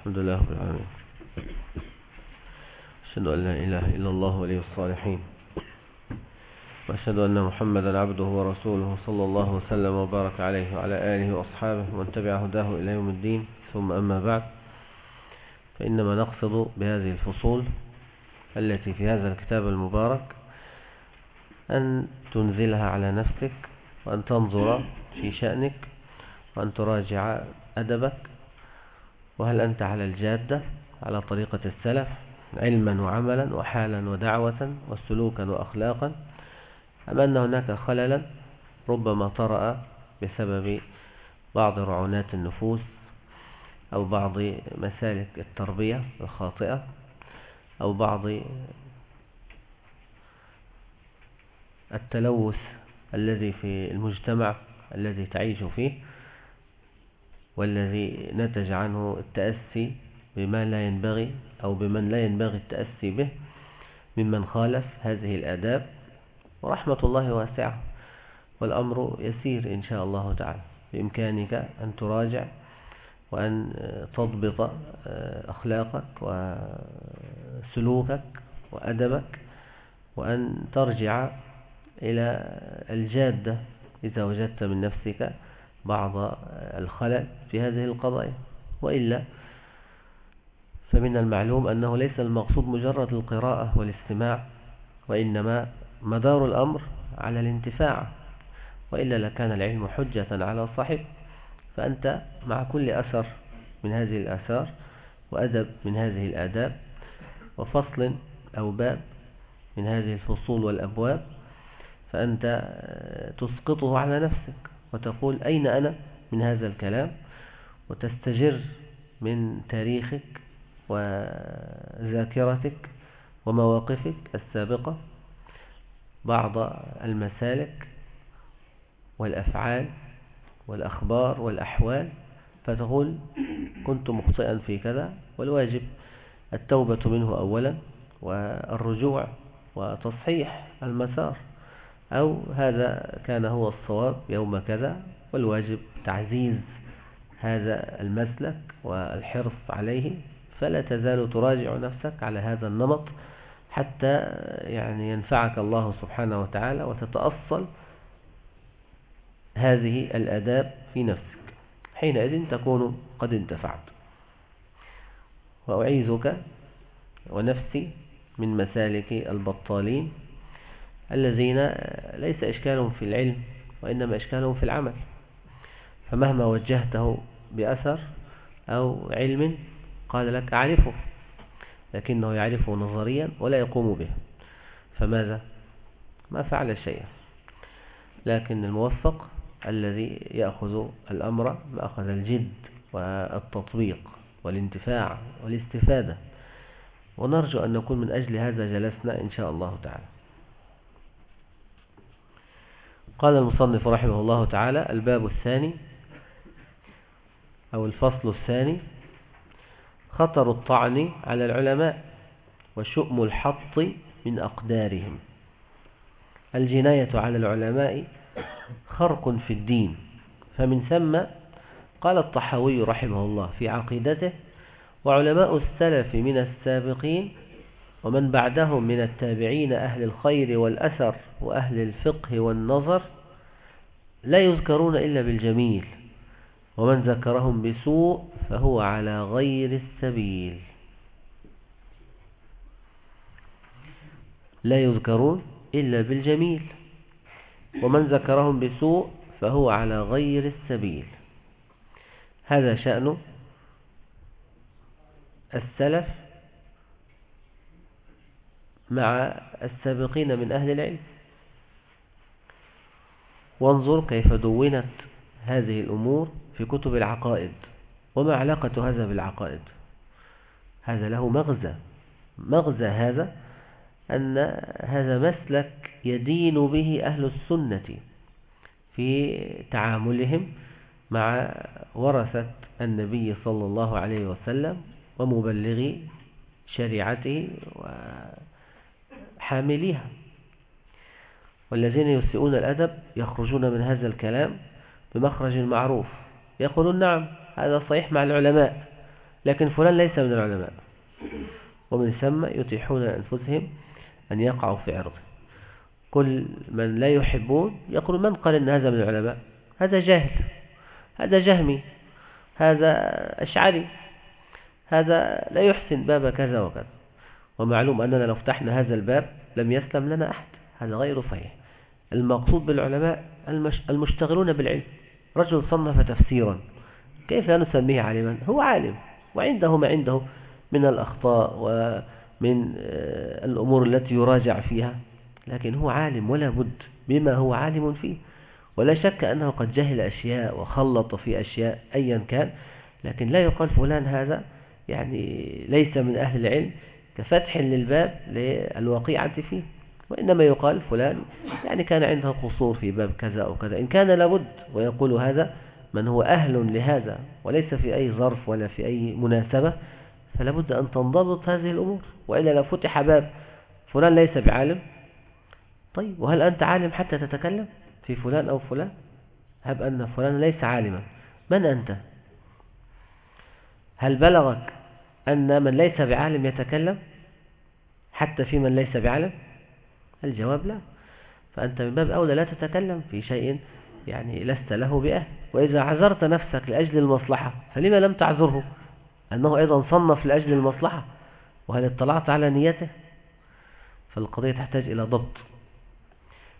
الحمد لله رب العالمين. أشهد أن لا إله إلا الله ولي الصالحين. وأشهد أن محمدا عبده ورسوله صلى الله وسلم وبارك عليه وعلى آله وأصحابه ومن تبع هداه إلى يوم الدين. ثم أما بعد فإنما نقصد بهذه الفصول التي في هذا الكتاب المبارك أن تنزلها على نفسك وأن تنظر في شأنك وأن تراجع أدبك وهل أنت على الجادة على طريقة السلف علما وعملا وحالا ودعوة وسلوكا وأخلاقا أم أن هناك خللا ربما طرأ بسبب بعض رعونات النفوس أو بعض مسالك التربية الخاطئة أو بعض التلوث الذي في المجتمع الذي تعيش فيه؟ والذي نتج عنه التأسي بما لا ينبغي أو بمن لا ينبغي التأسي به ممن خالف هذه الآداب. ورحمة الله واسعة والأمر يسير إن شاء الله تعالى. بإمكانك أن تراجع وأن تضبط أخلاقك وسلوكك وأدبك وأن ترجع إلى الجادة إذا وجدت من نفسك بعض الخلل في هذه القضايا وإلا فمن المعلوم أنه ليس المقصود مجرد القراءة والاستماع وإنما مدار الأمر على الانتفاع وإلا لكان العلم حجة على صاحب فأنت مع كل أثر من هذه الأثار وأدب من هذه الآداب وفصل أو باب من هذه الفصول والأبواب فأنت تسقطه على نفسك. وتقول أين أنا من هذا الكلام؟ وتستجر من تاريخك وذاكرتك ومواقفك السابقة بعض المسالك والأفعال والأخبار والأحوال فتقول كنت مخطئا في كذا والواجب التوبة منه أولا والرجوع وتصحيح المسار. أو هذا كان هو الصواب يوم كذا والواجب تعزيز هذا المسلك والحرص عليه فلا تزال تراجع نفسك على هذا النمط حتى يعني ينفعك الله سبحانه وتعالى وتتأصل هذه الأداب في نفسك. حينئذ تكون قد انتفعت. وأعيذك ونفسي من مسالك البطالين الذين ليس إشكالهم في العلم وإنما إشكالهم في العمل. فمهما وجهته بأثر أو علم قال لك أعرفه لكنه يعرفه نظريا ولا يقوم به. فماذا؟ ما فعل شيئا. لكن الموفق الذي يأخذ الأمر مأخذ الجد والتطبيق والانتفاع والاستفادة. ونرجو أن نكون من أجل هذا جلسنا إن شاء الله تعالى. قال المصنف رحمه الله تعالى الباب الثاني أو الفصل الثاني خطر الطعن على العلماء وشؤم الحط من أقدارهم الجناية على العلماء خرق في الدين فمن ثم قال الطحاوي رحمه الله في عقيدته وعلماء السلف من السابقين ومن بعدهم من التابعين أهل الخير والأثر وأهل الفقه والنظر لا يذكرون إلا بالجميل ومن ذكرهم بسوء فهو على غير السبيل. لا يذكرون إلا بالجميل ومن ذكرهم بسوء فهو على غير السبيل. هذا شأن السلف مع السابقين من أهل العلم. وانظر كيف دونت هذه الأمور في كتب العقائد. وما علاقة هذا بالعقائد؟ هذا له مغزى. مغزى هذا أن هذا مسلك يدين به أهل السنة في تعاملهم مع ورثة النبي صلى الله عليه وسلم ومبلغي شريعته وحامليها. والذين يسيئون الأدب يخرجون من هذا الكلام بمخرج معروف. يقولون نعم هذا صحيح مع العلماء لكن فلان ليس من العلماء. ومن ثم يتيحون أنفسهم أن يقعوا في عرضه. كل من لا يحبون يقول من قال أن هذا من العلماء؟ هذا جاهل هذا جهمي هذا أشعري هذا لا يحسن باب كذا وكذا. ومعلوم أننا لو فتحنا هذا الباب لم يسلم لنا أحد هذا غير صحيح. المقصود بالعلماء المشتغلون بالعلم. رجل صنف تفسيرا. كيف نسميه عالما؟ هو عالم وعنده ما عنده من الأخطاء ومن آه، الأمور التي يراجع فيها. لكن هو عالم ولا بد بما هو عالم فيه. ولا شك أنه قد جهل أشياء وخلط في أشياء أيا كان. لكن لا يقال فلان هذا يعني ليس من أهل العلم كفتح للباب للوقيعة فيه. وإنما يقال فلان يعني كان عنده قصور في باب كذا أو كذا إن كان لابد ويقول هذا من هو أهل لهذا وليس في أي ظرف ولا في أي مناسبة فلابد أن تنضبط هذه الأمور وإلا لو فتح باب فلان ليس بعالم طيب وهل أنت عالم حتى تتكلم في فلان أو فلان؟ هب أن فلان ليس عالما. من أنت؟ هل بلغك أن من ليس بعالم يتكلم حتى في من ليس بعالم؟ الجواب لا. فأنت من باب أولى لا تتكلم في شيء يعني لست له بأهل وإذا عذرت نفسك لأجل المصلحة فلما لم تعذره؟ أنه أيضا صنف لأجل المصلحة. وهل اطلعت على نيته؟ فالقضية تحتاج إلى ضبط.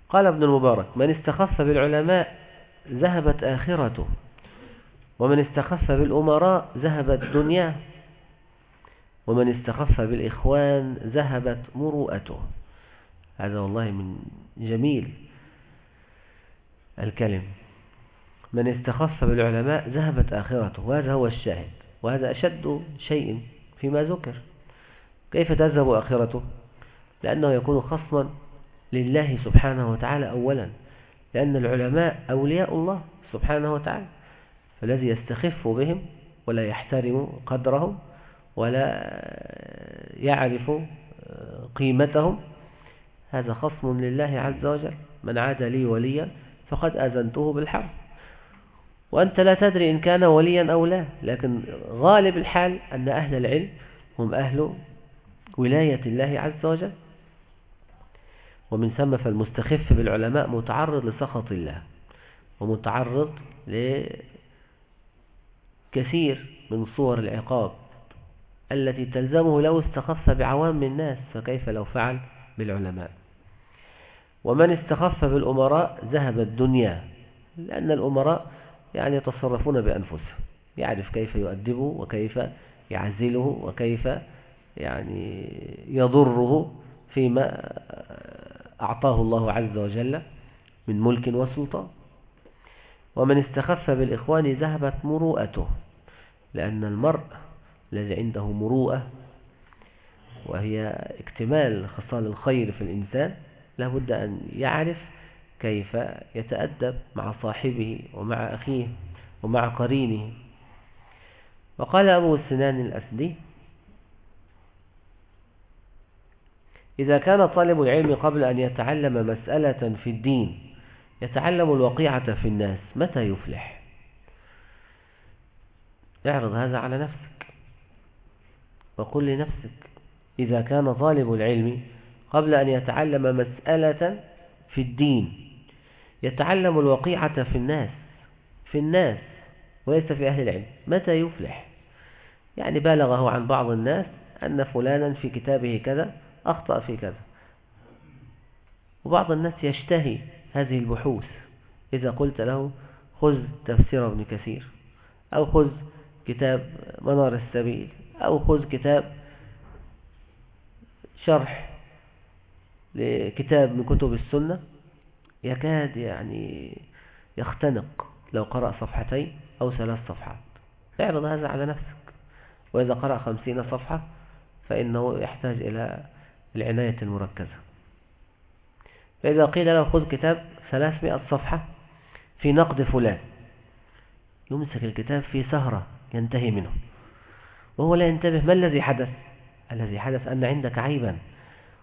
قال ابن المبارك من استخف بالعلماء ذهبت آخرته ومن استخف بالأمراء ذهبت دنياه ومن استخف بالإخوان ذهبت مروءته. هذا والله من جميل الكلم. من استخف بالعلماء ذهبت آخرته وهذا هو الشاهد وهذا أشد شيء فيما ذكر. كيف تذهب آخرته؟ لأنه يكون خصما لله سبحانه وتعالى أولا لأن العلماء أولياء الله سبحانه وتعالى فالذي يستخف بهم ولا يحترم قدرهم ولا يعرف قيمتهم هذا خصم لله عز وجل. من عاد لي وليا فقد أذنته بالحرب. وأنت لا تدري إن كان وليا أو لا لكن غالب الحال أن أهل العلم هم أهل ولاية الله عز وجل. ومن ثم فالمستخف بالعلماء متعرض لسخط الله ومتعرض لكثير من صور العقاب التي تلزمه لو استخف بعوام الناس فكيف لو فعل بالعلماء؟ ومن استخف بالأمراء ذهب الدنيا لأن الأمراء يعني يتصرفون بأنفسهم يعرف كيف يؤدبه وكيف يعزله وكيف يعني يضره فيما أعطاه الله عز وجل من ملك وسلطان. ومن استخف بالإخوان ذهبت مروءته لأن المرء الذي عنده مروءة وهي اكتمال خصال الخير في الإنسان لابد أن يعرف كيف يتأدب مع صاحبه ومع أخيه ومع قرينه. وقال أبو السنان الأسدي إذا كان طالب العلم قبل أن يتعلم مسألة في الدين يتعلم الوقيعة في الناس متى يفلح؟ اعرض هذا على نفسك وقل لنفسك إذا كان طالب العلم قبل أن يتعلم مسألة في الدين. يتعلم الوقيعة في الناس في الناس وليس في أهل العلم. متى يفلح؟ يعني بالغه عن بعض الناس أن فلانا في كتابه كذا أخطأ في كذا. وبعض الناس يشتهي هذه البحوث. إذا قلت له خذ تفسير ابن كثير أو خذ كتاب منار السبيل أو خذ كتاب شرح لكتاب من كتب السنة يكاد يعني يختنق لو قرأ صفحتين أو ثلاث صفحات. اعرض هذا على نفسك. وإذا قرأ خمسين صفحة فإنه يحتاج إلى العناية المركزة. فإذا قيل له خذ كتاب ثلاثمائة صفحة في نقد فلان يمسك الكتاب في سهرة ينتهي منه. وهو لا ينتبه ما الذي حدث؟ الذي حدث أن عندك عيبا.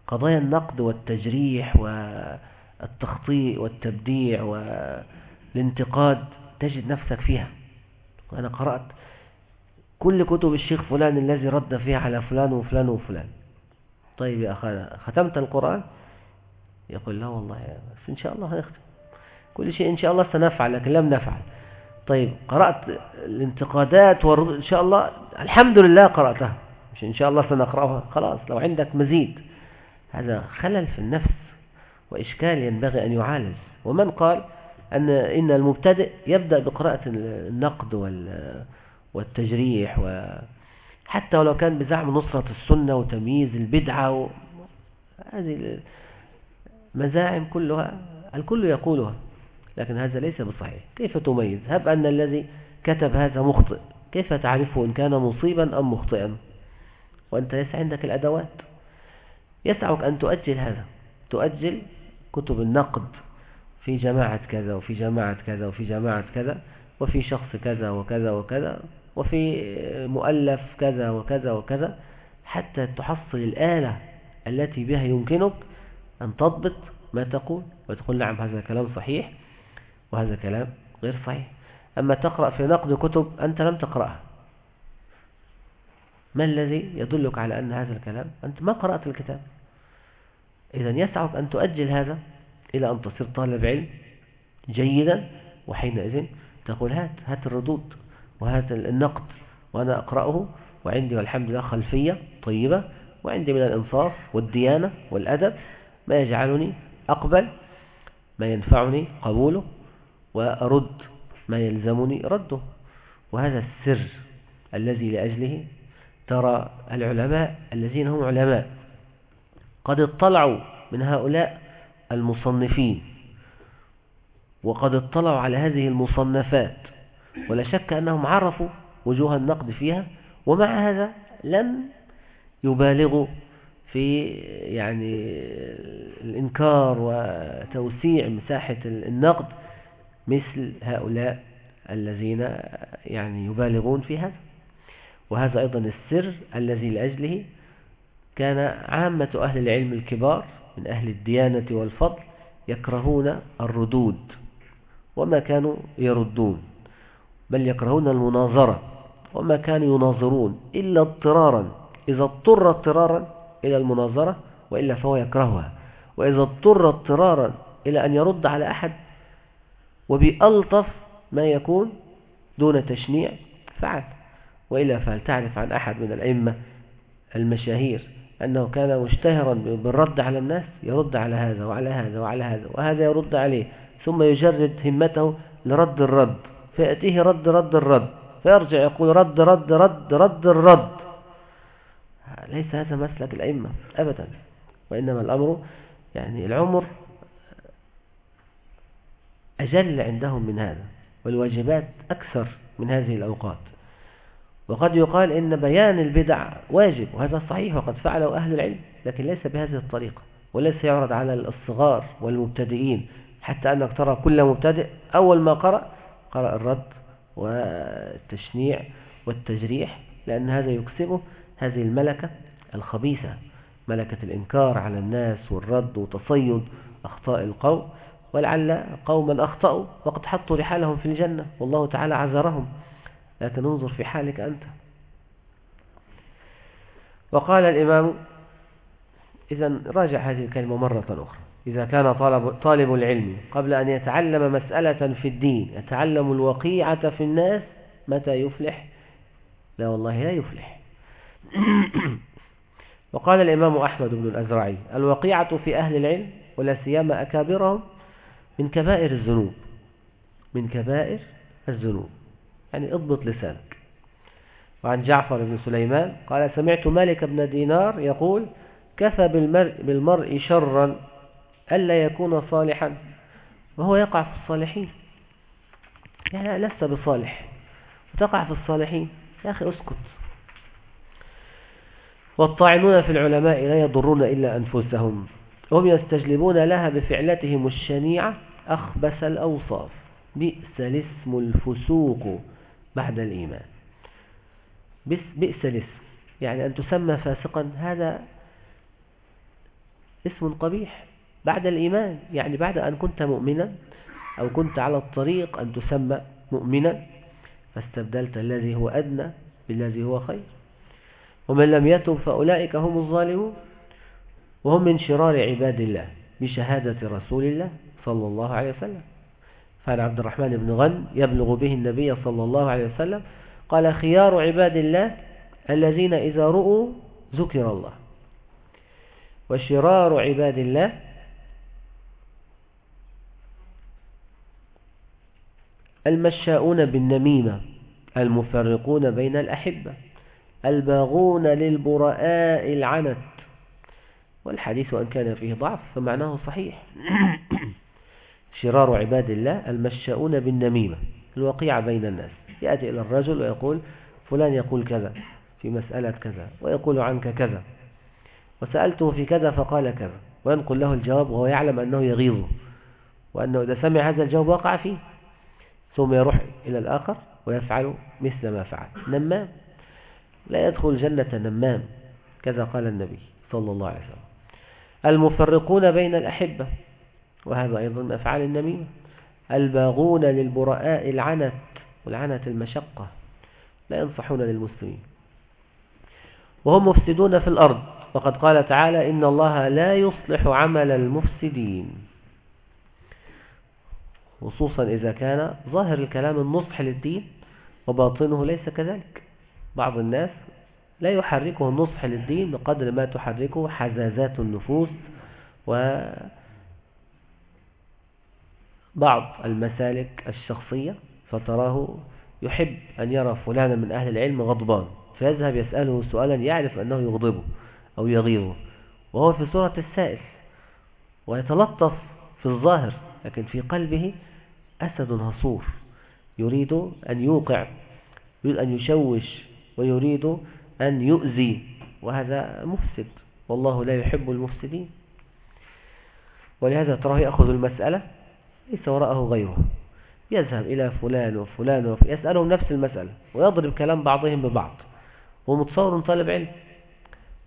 قضايا النقد والتجريح والتخطيء والتبديع والانتقاد تجد نفسك فيها. أنا قرأت كل كتب الشيخ فلان الذي رد فيها على فلان وفلان وفلان. طيب يا أخي ختمت القرآن؟ يقول لا والله بس إن شاء الله هنختم. كل شيء إن شاء الله سنفعل لكن لم نفعل. طيب قرأت الانتقادات والردود إن شاء الله الحمد لله قرأتها. مش إن شاء الله سنقرأها؟ خلاص لو عندك مزيد. هذا خلل في النفس وإشكال ينبغي أن يعالج. ومن قال أن إن المبتدئ يبدأ بقراءة النقد والتجريح وحتى ولو كان بزعم نصرة السنة وتمييز البدعة. هذه المزاعم كلها الكل يقولها لكن هذا ليس بصحيح. كيف تميز؟ هب أن الذي كتب هذا مخطئ كيف تعرفه إن كان مصيبا أم مخطئا؟ وأنت ليس عندك الأدوات. يسعك أن تؤجل هذا. تؤجل كتب النقد في جماعة كذا وفي جماعة كذا وفي جماعة كذا وفي شخص كذا وكذا وكذا وفي مؤلف كذا وكذا وكذا حتى تحصل الآلة التي بها يمكنك أن تضبط ما تقول وتقول نعم هذا كلام صحيح وهذا كلام غير صحيح. أما تقرأ في نقد كتب أنت لم تقرأها. ما الذي يدلك على أن هذا الكلام؟ أنت ما قرأت الكتاب. إذا يسعك أن تؤجل هذا إلى أن تصير طالب علم جيدا وحينئذ تقول هات هات الردود وهات النقد وأنا أقرأه وعندي والحمد لله خلفية طيبة وعندي من الإنصاف والديانة والأدب ما يجعلني أقبل ما ينفعني قبوله وأرد ما يلزمني رده. وهذا السر الذي لأجله ترى العلماء الذين هم علماء قد اطلعوا من هؤلاء المصنفين وقد اطلعوا على هذه المصنفات ولا شك أنهم عرفوا وجوه النقد فيها ومع هذا لم يبالغوا في يعني الإنكار وتوسيع مساحة النقد مثل هؤلاء الذين يعني يبالغون في هذا. وهذا أيضا السر الذي لأجله كان عامة أهل العلم الكبار من أهل الديانة والفضل يكرهون الردود وما كانوا يردون بل يكرهون المناظرة وما كانوا يناظرون إلا اضطرارا إذا اضطر اضطرارا إلى المناظرة وإلا فهو يكرهها وإذا اضطر اضطرارا إلى أن يرد على أحد وبألطف ما يكون دون تشنيع فعل. وإلا فهل تعرف عن أحد من الأئمة المشاهير أنه كان مشتهرا بالرد على الناس يرد على هذا وعلى هذا وعلى هذا وهذا يرد عليه ثم يجرد همته لرد الرد فيأتيه رد رد الرد فيرجع يقول رد رد رد رد الرد. ليس هذا مسلك الأئمة أبدا وإنما الأمر يعني العمر أجل عندهم من هذا والواجبات أكثر من هذه الأوقات. وقد يقال إن بيان البدع واجب وهذا صحيح وقد فعله أهل العلم لكن ليس بهذه الطريقة وليس يعرض على الصغار والمبتدئين حتى أنك ترى كل مبتدئ أول ما قرأ قرأ الرد والتشنيع والتجريح لأن هذا يكسبه هذه الملكة الخبيثة ملكة الإنكار على الناس والرد وتصيد أخطاء القوم ولعل قوما أخطأوا وقد حطوا رحالهم في الجنة والله تعالى عذرهم لكن انظر في حالك أنت. وقال الإمام إذا راجع هذه الكلمة مرة أخرى. إذا كان طالب, طالب العلم قبل أن يتعلم مسألة في الدين يتعلم الوقيعة في الناس متى يفلح؟ لا والله لا يفلح. وقال الإمام أحمد بن الأزرعي الوقيعة في أهل العلم ولا سيما أكابرهم من كبائر الذنوب. من كبائر الذنوب. يعني اضبط لسانك. وعن جعفر بن سليمان قال سمعت مالك بن دينار يقول كفى بالمرء, بالمرء شرا ألا يكون صالحا وهو يقع في الصالحين. يعني لست بصالح. وتقع في الصالحين؟ يا أخي اسكت. والطاعنون في العلماء لا يضرون إلا أنفسهم. هم يستجلبون لها بفعلتهم الشنيعة أخبث الأوصاف. بئس الاسم الفسوق. بعد الإيمان. بئس الاسم. يعني أن تسمى فاسقا هذا اسم قبيح بعد الإيمان. يعني بعد أن كنت مؤمنا أو كنت على الطريق أن تسمى مؤمنا فاستبدلت الذي هو أدنى بالذي هو خير. ومن لم يتب فأولئك هم الظالمون. وهم من شرار عباد الله بشهادة رسول الله صلى الله عليه وسلم. فعن عبد الرحمن بن غن يبلغ به النبي صلى الله عليه وسلم قال خيار عباد الله الذين إذا رؤوا ذكر الله. وشرار عباد الله المشاؤون بالنميمة المفرقون بين الأحبة الباغون للبراء العنت. والحديث أن كان فيه ضعف فمعناه صحيح. شرار عباد الله المشاؤون بالنميمة الوقيعة بين الناس. يأتي إلى الرجل ويقول فلان يقول كذا في مسألة كذا ويقول عنك كذا. وسألته في كذا فقال كذا. وينقل له الجواب وهو يعلم أنه يغيظه وأنه إذا سمع هذا الجواب وقع فيه. ثم يروح إلى الآخر ويفعل مثل ما فعل. نمام. لا يدخل الجنة نمام كذا قال النبي صلى الله عليه وسلم. المفرقون بين الأحبة. وهذا أيضا أفعال النميمة الباغون للبراء العنت والعنت المشقة لا ينصحون للمسلمين. وهم مفسدون في الأرض. وقد قال تعالى إن الله لا يصلح عمل المفسدين. خصوصا إذا كان ظاهر الكلام النصح للدين وباطنه ليس كذلك. بعض الناس لا يحركه النصح للدين بقدر ما تحركه حزازات النفوس وبعض المسالك الشخصية فتراه يحب أن يرى فلانا من أهل العلم غضبان فيذهب يسأله سؤالا يعرف أنه يغضبه أو يغيظه وهو في صورة السائل ويتلطف في الظاهر لكن في قلبه أسد هصور يريد أن يوقع يريد أن يشوش ويريد أن يؤذي وهذا مفسد والله لا يحب المفسدين. ولهذا تراه يأخذ المسألة ليس وراءه غيره. يذهب إلى فلان وفلان وفلان يسألهم نفس المسألة ويضرب كلام بعضهم ببعض. ومتصور طالب علم؟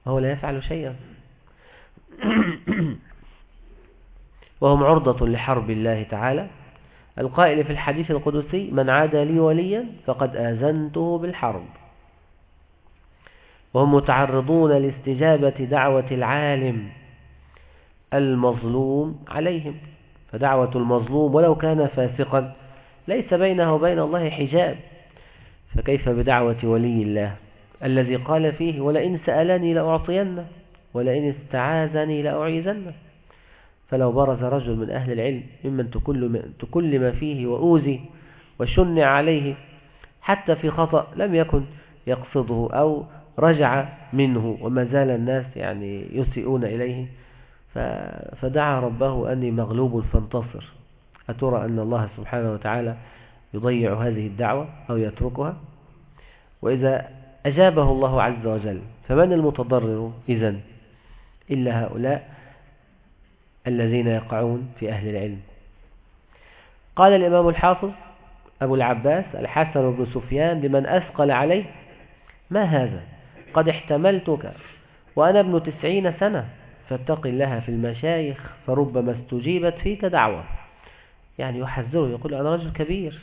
وهو لا يفعل شيئا. وهم عرضة لحرب الله تعالى. القائل في الحديث القدسي من عاد لي وليا فقد آذنته بالحرب. وهم متعرضون لاستجابة دعوة العالم المظلوم عليهم. فدعوة المظلوم ولو كان فاسقا ليس بينه وبين الله حجاب. فكيف بدعوة ولي الله الذي قال فيه ولئن سألني لأعطينه ولئن استعاذني لأعيذنه؟ فلو برز رجل من أهل العلم ممن تكلم فيه وأوذي وشنع عليه حتى في خطأ لم يكن يقصده أو رجع منه وما زال الناس يعني يسيئون إليه فدعا ربه أني مغلوب فانتصر. أترى أن الله سبحانه وتعالى يضيع هذه الدعوة أو يتركها؟ وإذا أجابه الله عز وجل فمن المتضرر إذن؟ إلا هؤلاء الذين يقعون في أهل العلم. قال الإمام الحافظ أبو العباس الحسن بن سفيان لمن أثقل عليه ما هذا؟ قد احتملتك وأنا ابن تسعين سنة فاتق الله في المشايخ فربما استجيبت فيك دعوة. يعني يحذره يقول أنا رجل كبير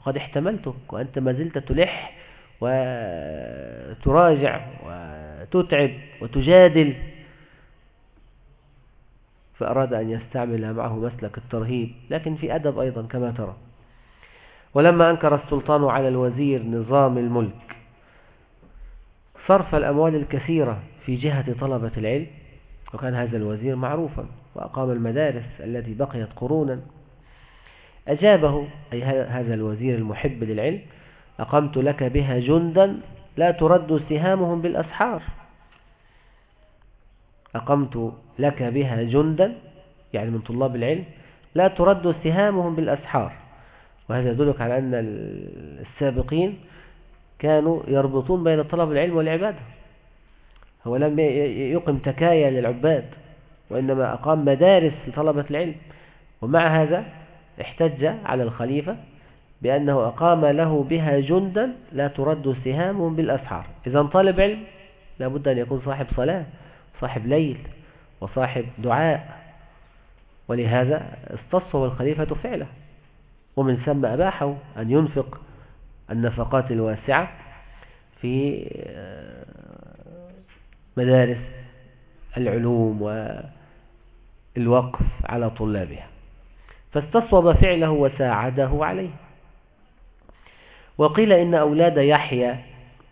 وقد احتملتك وأنت ما زلت تلح وتراجع وتتعب وتجادل. فأراد أن يستعمل معه مسلك الترهيب لكن في أدب أيضا كما ترى. ولما أنكر السلطان على الوزير نظام الملك صرف الأموال الكثيرة في جهة طلبة العلم وكان هذا الوزير معروفا وأقام المدارس التي بقيت قرونا. أجابه أي هذا الوزير المحب للعلم أقمت لك بها جندا لا ترد سهامهم بالأسحار. أقمت لك بها جندا يعني من طلاب العلم لا ترد سهامهم بالأسحار. وهذا يدلك على أن السابقين كانوا يربطون بين طلب العلم والعبادة. هو لم يقم تكايا للعباد وإنما أقام مدارس لطلبة العلم. ومع هذا احتج على الخليفة بأنه أقام له بها جندا لا ترد سهامهم بالأسحار. إذا طالب علم لابد أن يكون صاحب صلاة صاحب ليل وصاحب دعاء. ولهذا استصفه الخليفة فعله. ومن ثم أباحه أن ينفق النفقات الواسعة في مدارس العلوم والوقف على طلابها. فاستصوب فعله وساعده عليه. وقيل إن أولاد يحيى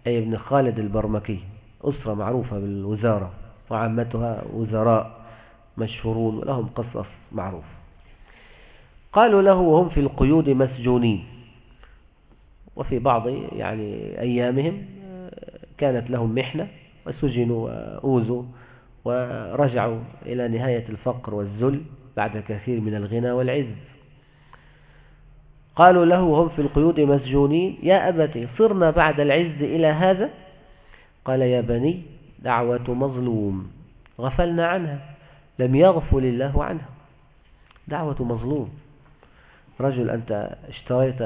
أي ابن خالد البرمكي أسرة معروفة بالوزارة وعامتها وزراء مشهورون ولهم قصص معروف. قالوا له وهم في القيود مسجونين. وفي بعض يعني أيامهم كانت لهم محنة وسجنوا وأوذوا ورجعوا إلى نهاية الفقر والذل بعد كثير من الغنى والعز قالوا له وهم في القيود مسجونين يا أبتي صرنا بعد العز إلى هذا؟ قال يا بني دعوة مظلوم غفلنا عنها لم يغفل الله عنها. دعوة مظلوم. رجل أنت اشتريت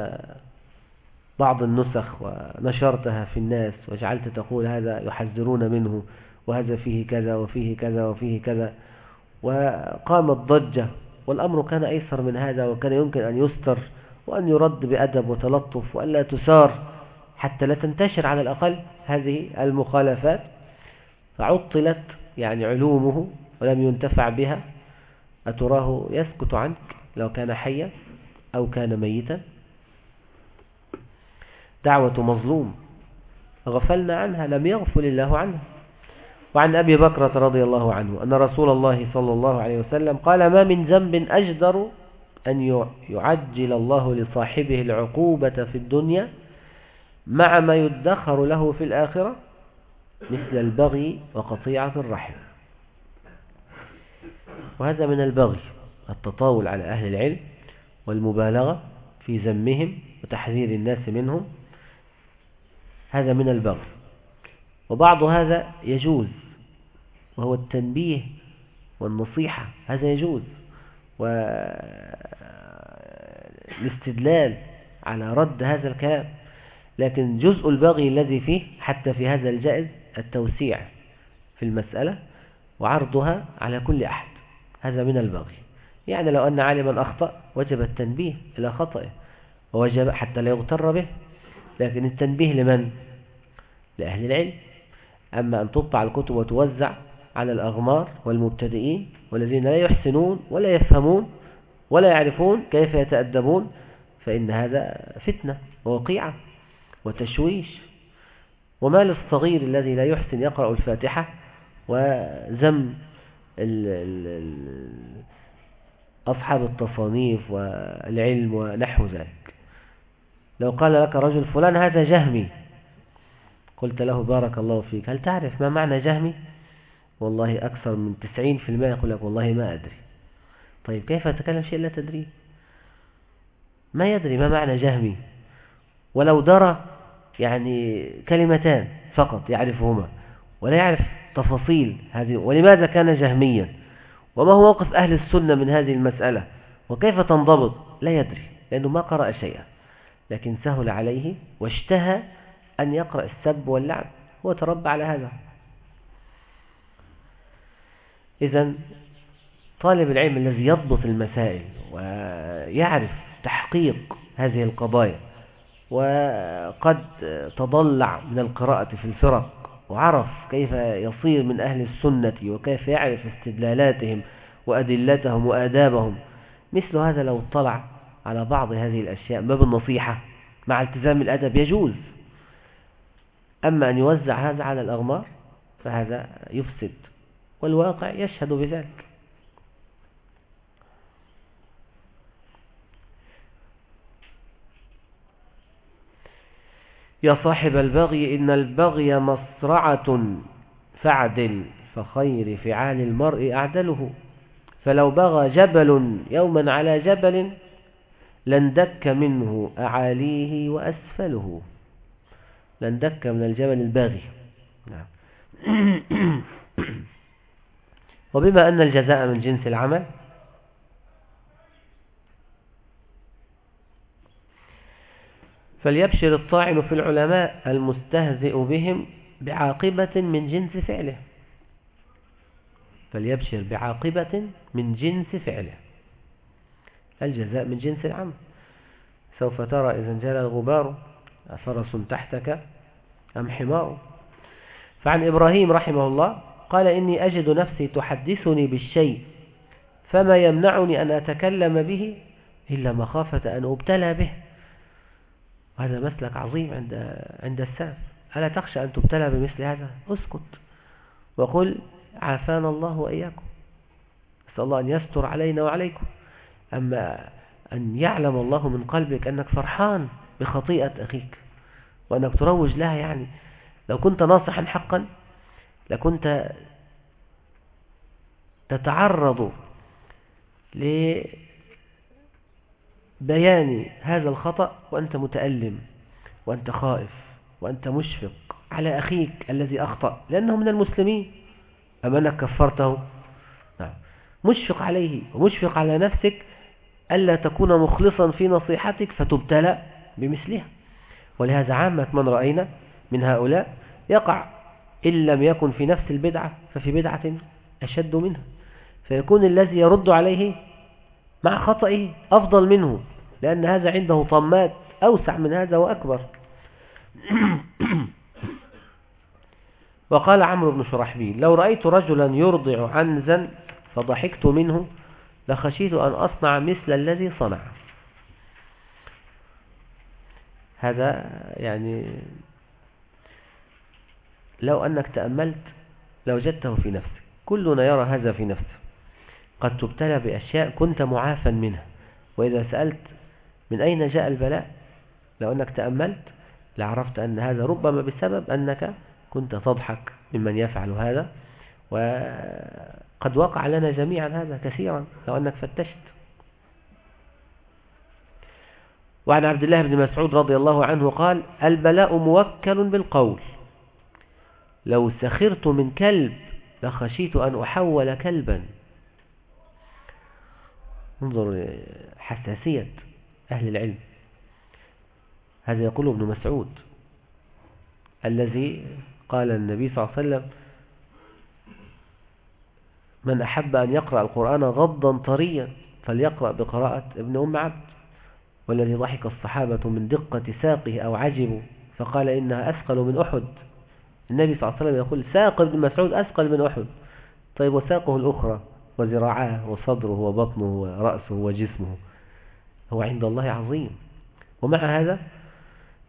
بعض النسخ ونشرتها في الناس وجعلت تقول هذا يحذرون منه وهذا فيه كذا وفيه كذا وفيه كذا وقامت ضجة والأمر كان أيسر من هذا وكان يمكن أن يستر وأن يرد بأدب وتلطف وأن لا تسار حتى لا تنتشر على الأقل هذه المخالفات فعطلت يعني علومه ولم ينتفع بها. أتراه يسكت عنك لو كان حيا أو كان ميتا؟ دعوة مظلوم. غفلنا عنها لم يغفل الله عنها. وعن أبي بكرة رضي الله عنه أن رسول الله صلى الله عليه وسلم قال ما من ذنب أجدر أن يعجل الله لصاحبه العقوبة في الدنيا مع ما يدخر له في الآخرة مثل البغي وقطيعة الرحم. وهذا من البغي التطاول على أهل العلم والمبالغة في ذمهم وتحذير الناس منهم هذا من البغي وبعض هذا يجوز وهو التنبيه والنصيحة هذا يجوز. والاستدلال على رد هذا الكلام. لكن جزء البغي الذي فيه حتى في هذا الجائز التوسيع في المسألة وعرضها على كل أحد. هذا من البغي. يعني لو أن عالما أخطأ وجب التنبيه إلى خطأه ووجب حتى لا يغتر به لكن التنبيه لمن؟ لأهل العلم. أما أن تطبع الكتب وتوزع على الأغمار والمبتدئين والذين لا يحسنون ولا يفهمون ولا يعرفون كيف يتأدبون فإن هذا فتنة ووقيعة وتشويش. وما للصغير الذي لا يحسن يقرأ الفاتحة وزم أصحاب التصانيف والعلم ونحو ذلك. لو قال لك رجل فلان هذا جهمي. قلت له بارك الله فيك. هل تعرف ما معنى جهمي؟ والله أكثر من 90% يقول لك والله ما أدري. طيب كيف أتكلم شيء لا تدري؟ ما يدري ما معنى جهمي. ولو درى يعني كلمتان فقط يعرفهما ولا يعرف تفاصيل هذه ولماذا كان جهميا؟ وما هو موقف أهل السنة من هذه المسألة؟ وكيف تنضبط؟ لا يدري لأنه ما قرأ شيئا. لكن سهل عليه واشتهى أن يقرأ السب واللعب هو تربى على هذا. إذا طالب العلم الذي يضبط المسائل ويعرف تحقيق هذه القضايا وقد تضلع من القراءة في الفرق وعرف كيف يصير من أهل السنة وكيف يعرف استدلالاتهم وأدلتهم وآدابهم مثل هذا لو اطلع على بعض هذه الأشياء ما بالنصيحة مع التزام الأدب يجوز. أما أن يوزع هذا على الأغمار فهذا يفسد والواقع يشهد بذلك. يا صاحب البغي إن البغي مصرعة فعدل فخير فعال المرء أعدله. فلو بغى جبل يوما على جبل لاندك منه أعاليه وأسفله. لاندك من الجبل الباغي. نعم. وبما أن الجزاء من جنس العمل فليبشر الطاعن في العلماء المستهزئ بهم بعاقبة من جنس فعله. فليبشر بعاقبة من جنس فعله. الجزاء من جنس العمل. سوف ترى إذا جال الغبار فرس تحتك أم حمار. فعن إبراهيم رحمه الله قال إني أجد نفسي تحدثني بالشيء فما يمنعني أن أتكلم به إلا مخافة أن أبتلى به. وهذا مسلك عظيم عند عند السلف. ألا تخشى أن تبتلى بمثل هذا؟ اسكت. وقل عافانا الله وإياكم. نسأل الله أن يستر علينا وعليكم. أما أن يعلم الله من قلبك أنك فرحان بخطيئة أخيك وأنك تروج لها يعني. لو كنت ناصحا حقا لكنت تتعرض لبيان هذا الخطأ وأنت متألم وأنت خائف وأنت مشفق على أخيك الذي أخطأ لأنه من المسلمين. أما أنك كفرته نعم مشفق عليه ومشفق على نفسك ألا تكون مخلصا في نصيحتك فتبتلى بمثلها. ولهذا عامة من رأينا من هؤلاء يقع إن لم يكن في نفس البدعة ففي بدعة أشد منها فيكون الذي يرد عليه مع خطئه أفضل منه لأن هذا عنده طمات أوسع من هذا وأكبر. وقال عمرو بن شرحبيل لو رأيت رجلا يرضع عنزا فضحكت منه لخشيت أن أصنع مثل الذي صنع. هذا يعني لو أنك تأملت لوجدته في نفسك. كلنا يرى هذا في نفسه. قد تبتلى بأشياء كنت معافا منها. وإذا سألت من أين جاء البلاء؟ لو أنك تأملت لعرفت أن هذا ربما بسبب أنك كنت تضحك ممن يفعل هذا. وقد وقع لنا جميعا هذا كثيرا لو أنك فتشت. وعن عبد الله بن مسعود رضي الله عنه قال البلاء موكل بالقول. لو سخرت من كلب لخشيت أن أحول كلبا. انظر حساسية أهل العلم. هذا يقول ابن مسعود الذي قال النبي صلى الله عليه وسلم من أحب أن يقرأ القرآن غضا طريا فليقرأ بقراءة ابن أم عبد والذي ضحك الصحابة من دقة ساقه أو عجبوا فقال إنها أثقل من أحد. النبي صلى الله عليه وسلم يقول ساق ابن مسعود أثقل من أحد. طيب وساقه الأخرى؟ وذراعاه وصدره وبطنه ورأسه وجسمه. هو عند الله عظيم. ومع هذا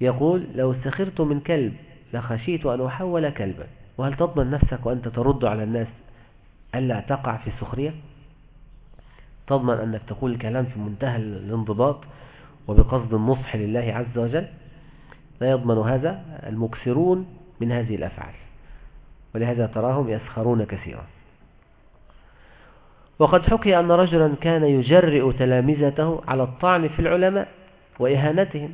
يقول لو استخرت من كلب لخشيت أن أحول كلبا. وهل تضمن نفسك وأنت ترد على الناس ألا تقع في السخرية تضمن أنك تقول الكلام في منتهى الانضباط وبقصد النصح لله عز وجل لا يضمن هذا المكسرون من هذه الأفعال ولهذا تراهم يسخرون كثيرا. وقد حكي أن رجلا كان يجرئ تلامذته على الطعن في العلماء وإهانتهم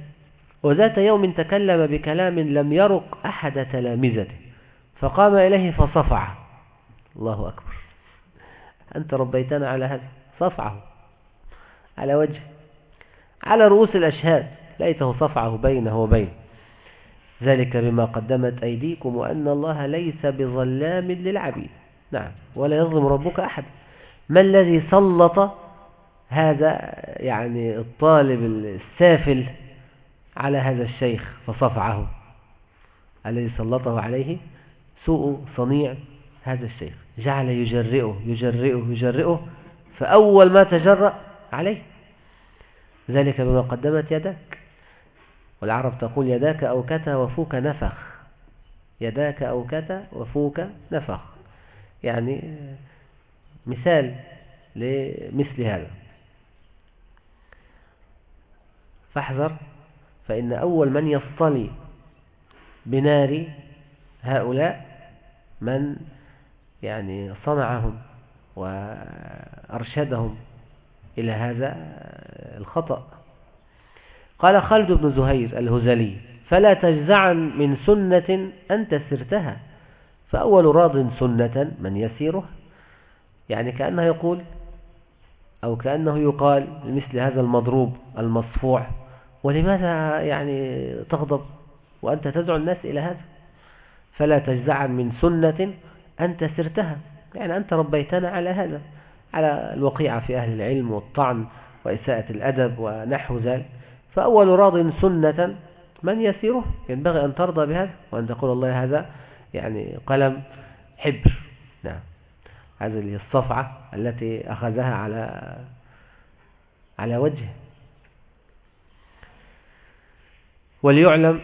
وذات يوم تكلم بكلام لم يرق أحد تلامذته فقام إليه فصفعه. الله أكبر. أنت ربيتنا على هذا. صفعه. على وجه. على رؤوس الأشهاد. ليته صفعه بينه وبين. ذلك بما قدمت أيديكم وأن الله ليس بظلام للعبيد. نعم. ولا يظلم ربك أحد. ما الذي سلط هذا يعني الطالب السافل على هذا الشيخ فصفعه؟ ألذي سلطه عليه سوء صنيع هذا الشيخ. جعل يجرئه يجرئه يجرئه فأول ما تجرأ عليه. ذلك بما قدمت يدك والعرب تقول يداك أوكت وفوك نفخ. يداك أوكت وفوك نفخ. يعني مثال لمثل هذا. فاحذر فإن أول من يصطلي بنار هؤلاء من يعني صنعهم وأرشدهم إلى هذا الخطأ. قال خالد بن زهير الهزلي فلا تجزعا من سنة أنت سرتها. فأول راض سنة من يسيره يعني كأنه يقول أو كأنه يقال مثل هذا المضروب المصفوع. ولماذا يعني تغضب وأنت تدعو الناس إلى هذا؟ فلا تجزعا من سنة أنت سرتها يعني أنت ربيتنا على هذا على الوقيعة في أهل العلم والطعن وإساءة الأدب ونحو ذلك. فأول راض سنة من يسيره؟ ينبغي أن ترضى بهذا وأن تقول الله هذا يعني قلم حبر. نعم. هذه الصفعة التي أخذها على على وجهه. وليعلم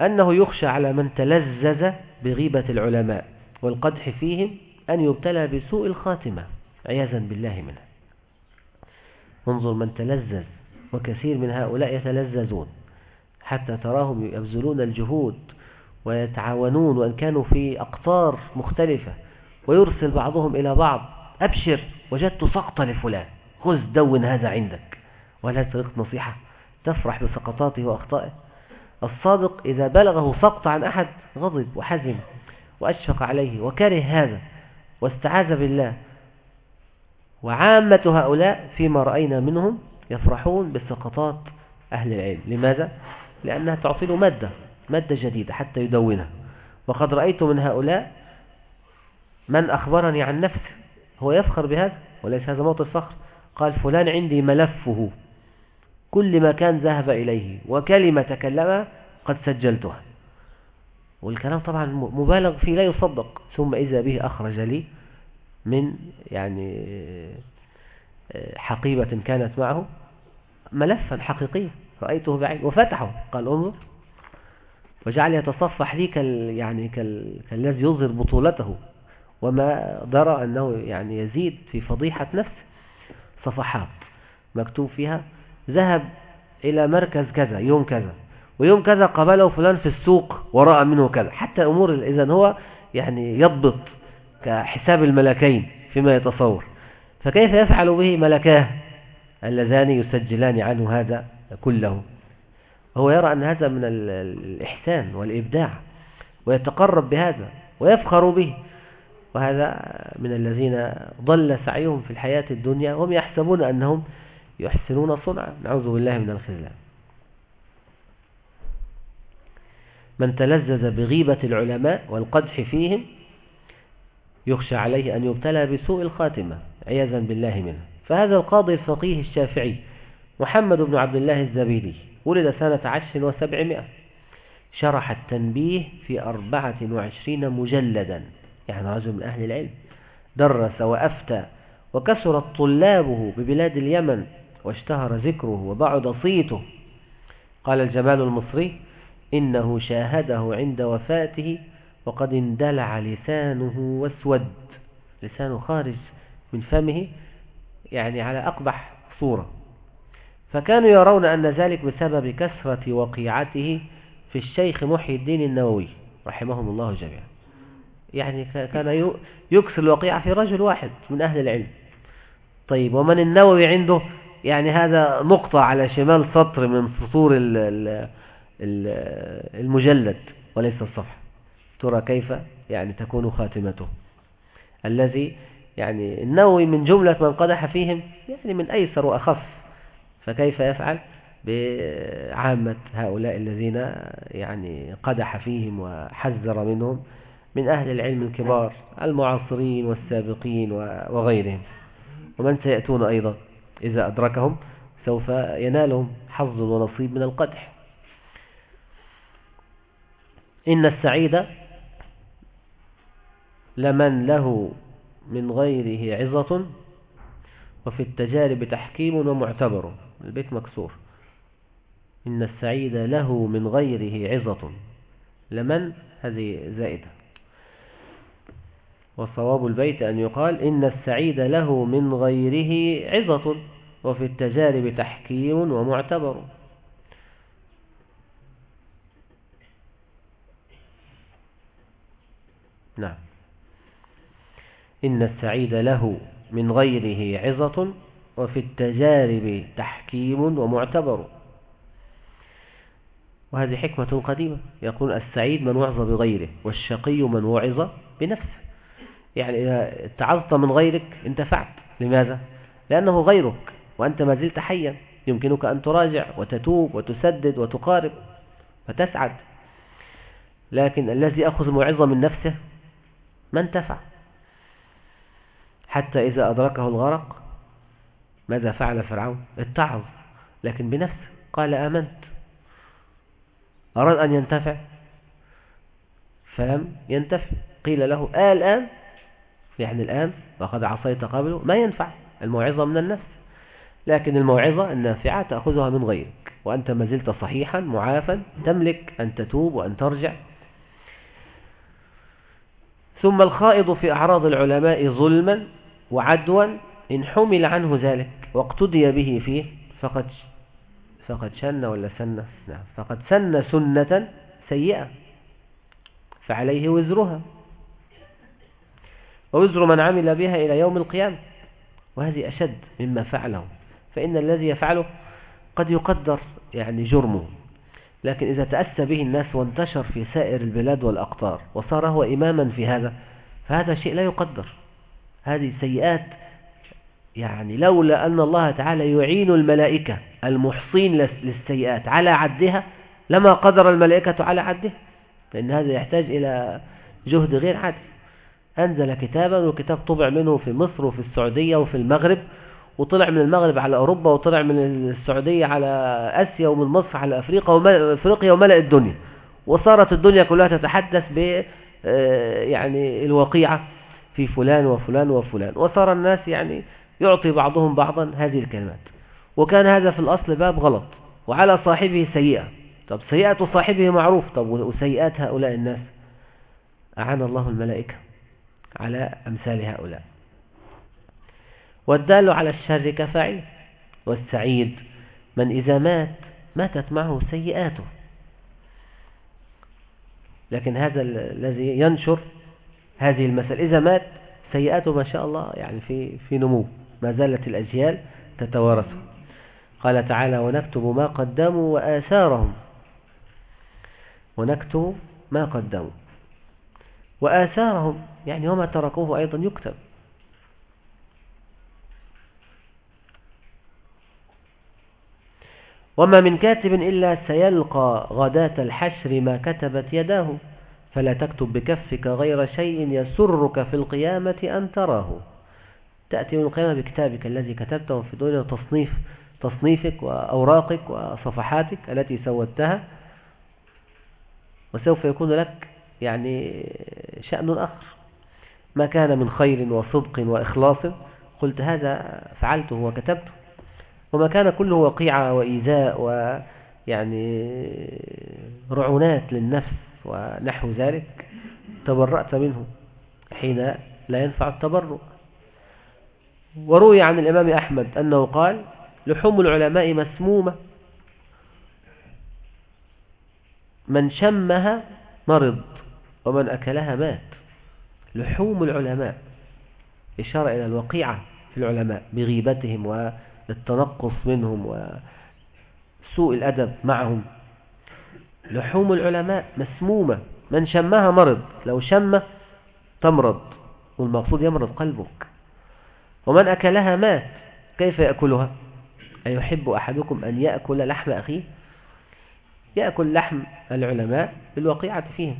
أنه يخشى على من تلزز بغيبة العلماء. والقدح فيهم أن يبتلى بسوء الخاتمة عياذا بالله منه. انظر من تلزز وكثير من هؤلاء يتلززون حتى تراهم يبذلون الجهود ويتعاونون وأن كانوا في أقطار مختلفة ويرسل بعضهم إلى بعض أبشر وجدت سقطة لفلان خذ دون هذا عندك ولا طريقة نصيحة تفرح بسقطاته وأخطائه. الصادق إذا بلغه سقط عن أحد غضب وحزن وأشفق عليه وكره هذا واستعاذ بالله. وعامة هؤلاء فيما رأينا منهم يفرحون بسقطات أهل العلم. لماذا؟ لأنها تعطي له مادة مادة جديدة حتى يدونها. وقد رأيت من هؤلاء من أخبرني عن نفسه. هو يفخر بهذا؟ وليس هذا موطن فخر قال فلان عندي ملفه. كل ما كان ذهب إليه وكلمة تكلمها قد سجلتها. والكلام طبعا مبالغ فيه لا يصدق. ثم إذا به أخرج لي من يعني حقيبة كانت معه ملفا حقيقيا. رأيته بعين وفتحه. قال انظر وجعل يتصفح لي كال يعني كال كالذي يظهر بطولته. وما درى أنه يعني يزيد في فضيحة نفسه. صفحات مكتوب فيها ذهب إلى مركز كذا يوم كذا. ويوم كذا قابله فلان في السوق ورأى منه كذا. حتى أمور إذا هو يعني يضبط كحساب الملكين فيما يتصور. فكيف يفعل به ملكاه اللذان يسجلان عنه هذا كله؟ هو يرى أن هذا من الإحسان والإبداع ويتقرب بهذا ويفخر به. وهذا من الذين ضل سعيهم في الحياة الدنيا وهم يحسبون أنهم يحسنون صنعا. نعوذ بالله من الخذلان. من تلذذ بغيبة العلماء والقدح فيهم يخشى عليه أن يبتلى بسوء الخاتمة عياذا بالله منه. فهذا القاضي الفقيه الشافعي محمد بن عبد الله الزبيدي ولد سنة عشر وسبعمائة شرح التنبيه في أربعة وعشرين مجلدا. يعني رجل من أهل العلم. درس وأفتى وكسرت طلابه ببلاد اليمن واشتهر ذكره وبعد صيته. قال الجمال المصري إنه شاهده عند وفاته وقد اندلع لسانه واسود. لسانه خارج من فمه يعني على أقبح صورة. فكانوا يرون أن ذلك بسبب كثرة وقيعته في الشيخ محي الدين النووي رحمهم الله جميعا. يعني كان يكسر الوقيعة في رجل واحد من أهل العلم. طيب ومن النووي عنده؟ يعني هذا نقطة على شمال سطر من سطور المجلد وليس الصفحة ترى كيف؟ يعني تكون خاتمته. الذي يعني النووي من جملة من قدح فيهم يعني من أيسر وأخف. فكيف يفعل؟ بعامة هؤلاء الذين يعني قدح فيهم وحذر منهم من أهل العلم الكبار المعاصرين والسابقين وغيرهم. ومن سيأتون أيضا؟ إذا أدركهم سوف ينالهم حظ ونصيب من القدح. إن السعيد لمن له من غيره عظة وفي التجارب تحكيم ومعتبر. البيت مكسور. إن السعيد له من غيره عظة. لمن؟ هذه زائدة. وصواب البيت أن يقال إن السعيد له من غيره عظة وفي التجارب تحكيم ومعتبر. نعم. إن السعيد له من غيره عظة وفي التجارب تحكيم ومعتبر. وهذه حكمة قديمة. يقول السعيد من وعظ بغيره والشقي من وعظ بنفسه. يعني إذا اتعظت من غيرك انتفعت. لماذا؟ لأنه غيرك وأنت ما زلت حيا. يمكنك أن تراجع وتتوب وتسدد وتقارب فتسعد لكن الذي أخذ موعظة من نفسه ما انتفع. حتى إذا أدركه الغرق ماذا فعل فرعون؟ اتعظ لكن بنفسه قال آمنت. أراد أن ينتفع؟ فلم ينتفع. قيل له آه الآن؟ يعني الآن وقد عصيت قبله. ما ينفع الموعظة من النفس. لكن الموعظة النافعة تأخذها من غيرك وأنت ما زلت صحيحا معافا تملك أن تتوب وأن ترجع. ثم الخائض في أعراض العلماء ظلما وعدوا إن حمل عنه ذلك واقتدي به فيه فقد فقد شن ولا سن؟ نعم فقد سن سنة سيئة فعليه وزرها. ووزر من عمل بها إلى يوم القيامة وهذه أشد مما فعله فإن الذي يفعله قد يقدر يعني جرمه. لكن إذا تأسى به الناس وانتشر في سائر البلاد والأقطار وصار هو إماما في هذا فهذا شيء لا يقدر. هذه سيئات يعني لولا أن الله تعالى يعين الملائكة المحصين للسيئات على عدها لما قدر الملائكة على عدها لأن هذا يحتاج إلى جهد غير عادي. أنزل كتابا وكتاب طبع منه في مصر وفي السعودية وفي المغرب وطلع من المغرب على أوروبا وطلع من السعودية على آسيا ومن مصر على أفريقيا أفريقيا وملأ الدنيا. وصارت الدنيا كلها تتحدث ب آه، يعني الوقيعة في فلان وفلان وفلان. وصار الناس يعني يعطي بعضهم بعضا هذه الكلمات. وكان هذا في الأصل باب غلط وعلى صاحبه سيئة. طب سيئة صاحبه معروف. طب وسيئات هؤلاء الناس؟ أعان الله الملائكة على أمثال هؤلاء. والدال على الشر كفاعل والسعيد من إذا مات ماتت معه سيئاته. لكن هذا الذي ينشر هذه المسألة إذا مات سيئاته ما شاء الله يعني في في نمو ما زالت الأجيال تتوارثه. قال تعالى ونكتب ما قدموا وآثارهم. ونكتب ما قدموا. وآثارهم يعني وما تركوه أيضا يكتب. وما من كاتب إلا سيلقى غداة الحشر ما كتبت يداه. فلا تكتب بكفك غير شيء يسرك في القيامة أن تراه. تأتي من القيامة بكتابك الذي كتبته في دون تصنيف تصنيفك وأوراقك وصفحاتك التي سودتها وسوف يكون لك يعني شأن آخر. ما كان من خير وصدق وإخلاص. قلت هذا فعلته وكتبته. وما كان كله وقيعة وإيذاء ويعني رعونات للنفس ونحو ذلك تبرأت منه حين لا ينفع التبرؤ. وروي عن الإمام أحمد أنه قال لحوم العلماء مسمومة من شمها مرض ومن أكلها مات. لحوم العلماء إشارة إلى الوقيعة في العلماء بغيبتهم والتنقص منهم وسوء الأدب معهم. لحوم العلماء مسمومة. من شمها مرض. لو شم تمرض. والمقصود يمرض قلبك. ومن أكلها مات. كيف يأكلها؟ أيحب أحدكم أن يأكل لحم أخيه؟ يأكل لحم العلماء بالوقيعة فيهم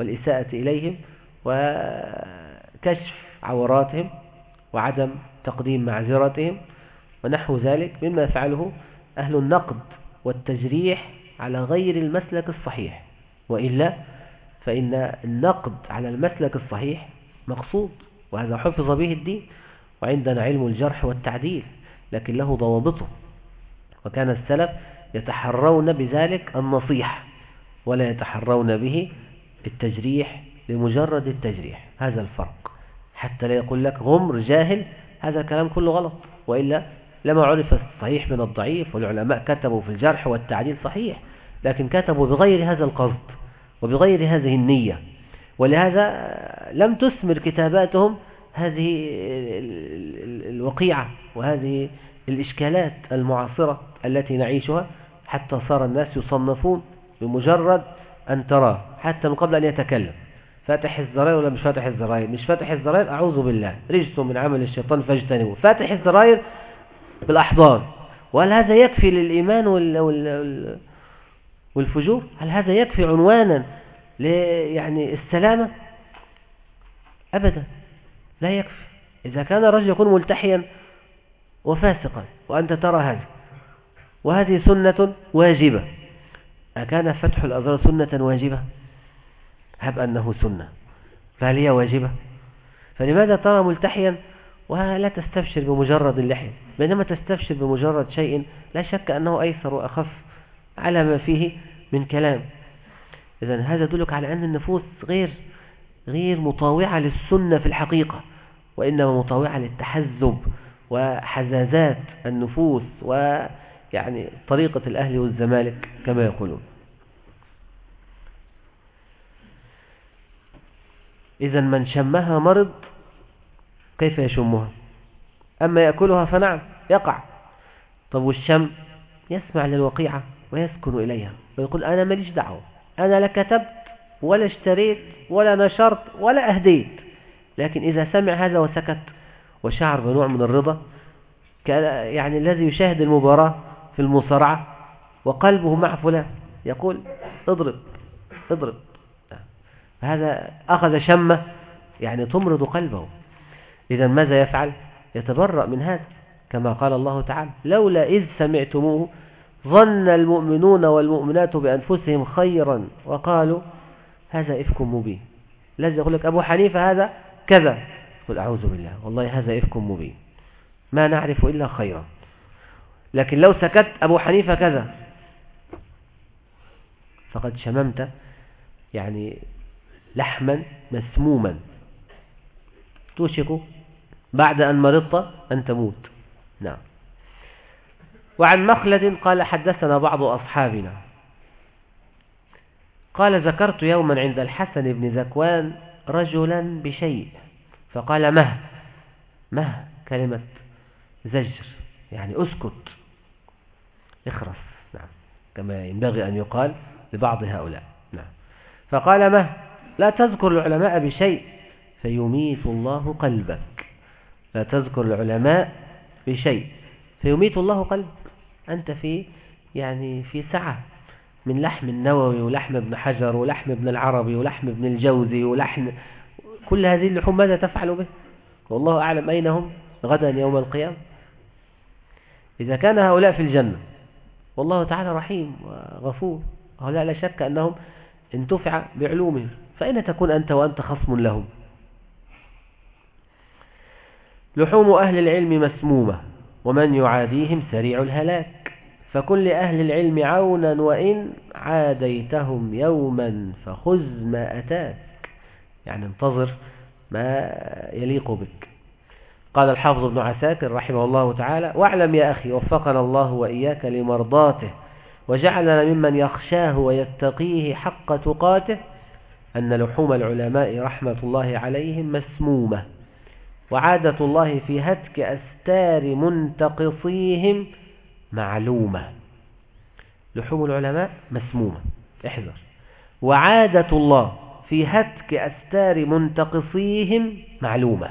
والإساءة إليهم وكشف عوراتهم وعدم تقديم معذرتهم ونحو ذلك مما يفعله أهل النقد والتجريح على غير المسلك الصحيح وإلا فإن النقد على المسلك الصحيح مقصود وهذا حفظ به الدين وعندنا علم الجرح والتعديل لكن له ضوابطه وكان السلف يتحرون بذلك النصيحة ولا يتحرون به التجريح لمجرد التجريح هذا الفرق حتى لا يقول لك غمر جاهل هذا الكلام كله غلط وإلا لما عرف الصحيح من الضعيف والعلماء كتبوا في الجرح والتعديل صحيح لكن كتبوا بغير هذا القصد وبغير هذه النية. ولهذا لم تثمر كتاباتهم هذه الوقيعة وهذه الإشكالات المعاصرة التي نعيشها حتى صار الناس يصنفون بمجرد أن تراه حتى من قبل أن يتكلم. فاتح الزراير ولا مش فاتح الزراير؟ مش فاتح الزراير؟ أعوذ بالله. رجس من عمل الشيطان فاجتنبوا فاتح الزراير بالأحضان وهل هذا يكفي للإيمان وال... وال... والفجور؟ هل هذا يكفي عنوانا ل... يعني السلامة؟ أبدا. لا يكفي. إذا كان الرجل يكون ملتحيا وفاسقا وأنت ترى هذا وهذه سنة واجبة. أكان فتح الأزرار سنة واجبة؟ هب أنه سنة. فهل هي واجبة؟ فلماذا ترى ملتحيا ولا تستبشر بمجرد اللحية بينما تستبشر بمجرد شيء لا شك أنه أيسر وأخف على ما فيه من كلام. إذا هذا يدلك على أن النفوس غير غير مطاوعة للسنة في الحقيقة وإنما مطاوعة للتحزب وحزازات النفوس ويعني طريقة الأهل والزمالك كما يقولون. إذا من شمها مرض كيف يشمها؟ أما يأكلها فنعم يقع. طب والشم؟ يسمع للوقيعة ويسكن إليها ويقول أنا ماليش دعوة أنا لا كتبت ولا اشتريت ولا نشرت ولا أهديت لكن إذا سمع هذا وسكت وشعر بنوع من الرضا يعني الذي يشاهد المباراة في المصارعة وقلبه مع فلان يقول اضرب اضرب. هذا أخذ شمة يعني تمرض قلبه. إذا ماذا يفعل؟ يتبرأ من هذا كما قال الله تعالى لولا إذ سمعتموه ظن المؤمنون والمؤمنات بأنفسهم خيرا وقالوا هذا إفك مبين. الذي يقول لك أبو حنيفة هذا كذا قل أعوذ بالله والله هذا إفك مبين ما نعرف إلا خيرا. لكن لو سكت أبو حنيفة كذا فقد شممت يعني لحما مسموما. توشك بعد أن مرضت أن تموت. نعم. وعن مخلد قال حدثنا بعض أصحابنا. قال ذكرت يوما عند الحسن بن ذكوان رجلا بشيء. فقال مه مه كلمة زجر؟ يعني أسكت. اخرس. نعم. كما ينبغي أن يقال لبعض هؤلاء. نعم. فقال مه لا تذكر العلماء بشيء. فيميت الله قلبك. لا تذكر العلماء بشيء. فيميت الله قلبك أنت في يعني في سعة. من لحم النووي ولحم ابن حجر ولحم ابن العربي ولحم ابن الجوزي ولحم كل هذه اللحوم ماذا تفعل به؟ والله أعلم أين هم غدا يوم القيامة. إذا كان هؤلاء في الجنة والله تعالى رحيم وغفور. هؤلاء لا شك أنهم انتفع بعلومهم فأين تكون أنت وأنت خصم لهم؟ لحوم أهل العلم مسمومة ومن يعاديهم سريع الهلاك. فكن لأهل العلم عونا وإن عاديتهم يوما فخذ ما أتاك. يعني انتظر ما يليق بك. قال الحافظ ابن عساكر رحمه الله تعالى واعلم يا أخي وفقنا الله وإياك لمرضاته وجعلنا ممن يخشاه ويتقيه حق تقاته أن لحوم العلماء رحمة الله عليهم مسمومة. وعادة الله في هتك أستار منتقصيهم معلومة. لحوم العلماء مسمومة. احذر. وعادة الله في هتك أستار منتقصيهم معلومة.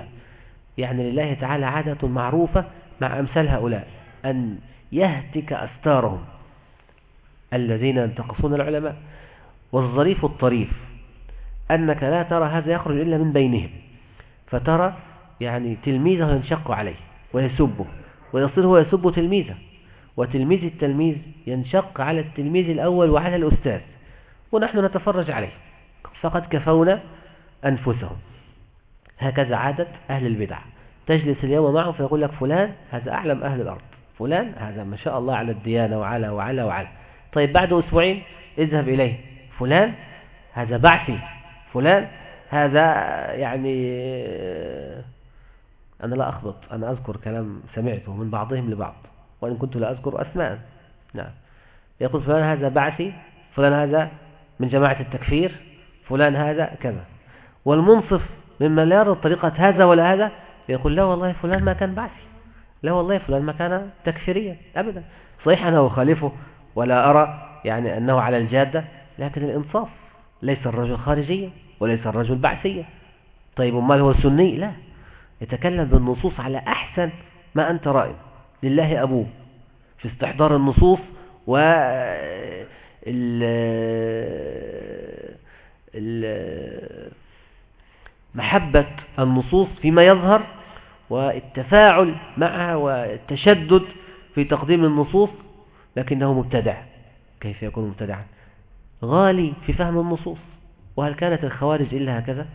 يعني لله تعالى عادة معروفة مع أمثال هؤلاء. أن يهتك أستارهم الذين ينتقصون العلماء. والظريف الطريف. أنك لا ترى هذا يخرج إلا من بينهم. فترى يعني تلميذه ينشق عليه ويسبه ويصير هو يسب تلميذه وتلميذ التلميذ ينشق على التلميذ الأول وعلى الأستاذ ونحن نتفرج عليه. فقد كفونا أنفسهم. هكذا عادت أهل البدع. تجلس اليوم معه فيقول لك فلان هذا أعلم أهل الأرض فلان هذا ما شاء الله على الديانة وعلى وعلى وعلى. طيب بعد أسبوعين اذهب إليه. فلان هذا بعثي فلان هذا يعني أنا لا أخبط أنا أذكر كلام سمعته من بعضهم لبعض وإن كنت لا أذكر أسماء. نعم. يقول فلان هذا بعثي فلان هذا من جماعة التكفير فلان هذا كذا. والمنصف مما لا يرى طريقة هذا ولا هذا يقول لا والله فلان ما كان بعثي لا والله فلان ما كان تكفيريا أبدا. صحيح أنا أخالفه ولا أرى يعني أنه على الجادة لكن الإنصاف ليس الرجل خارجيا وليس الرجل بعثيا. طيب ما هو سني؟ لا. يتكلم بالنصوص على أحسن ما أنت رأي. لله أبوه. في استحضار النصوص و محبة النصوص فيما يظهر والتفاعل معها والتشدد في تقديم النصوص لكنه مبتدع. كيف يكون مبتدعا؟ غالي في فهم النصوص. وهل كانت الخوارج إلا هكذا؟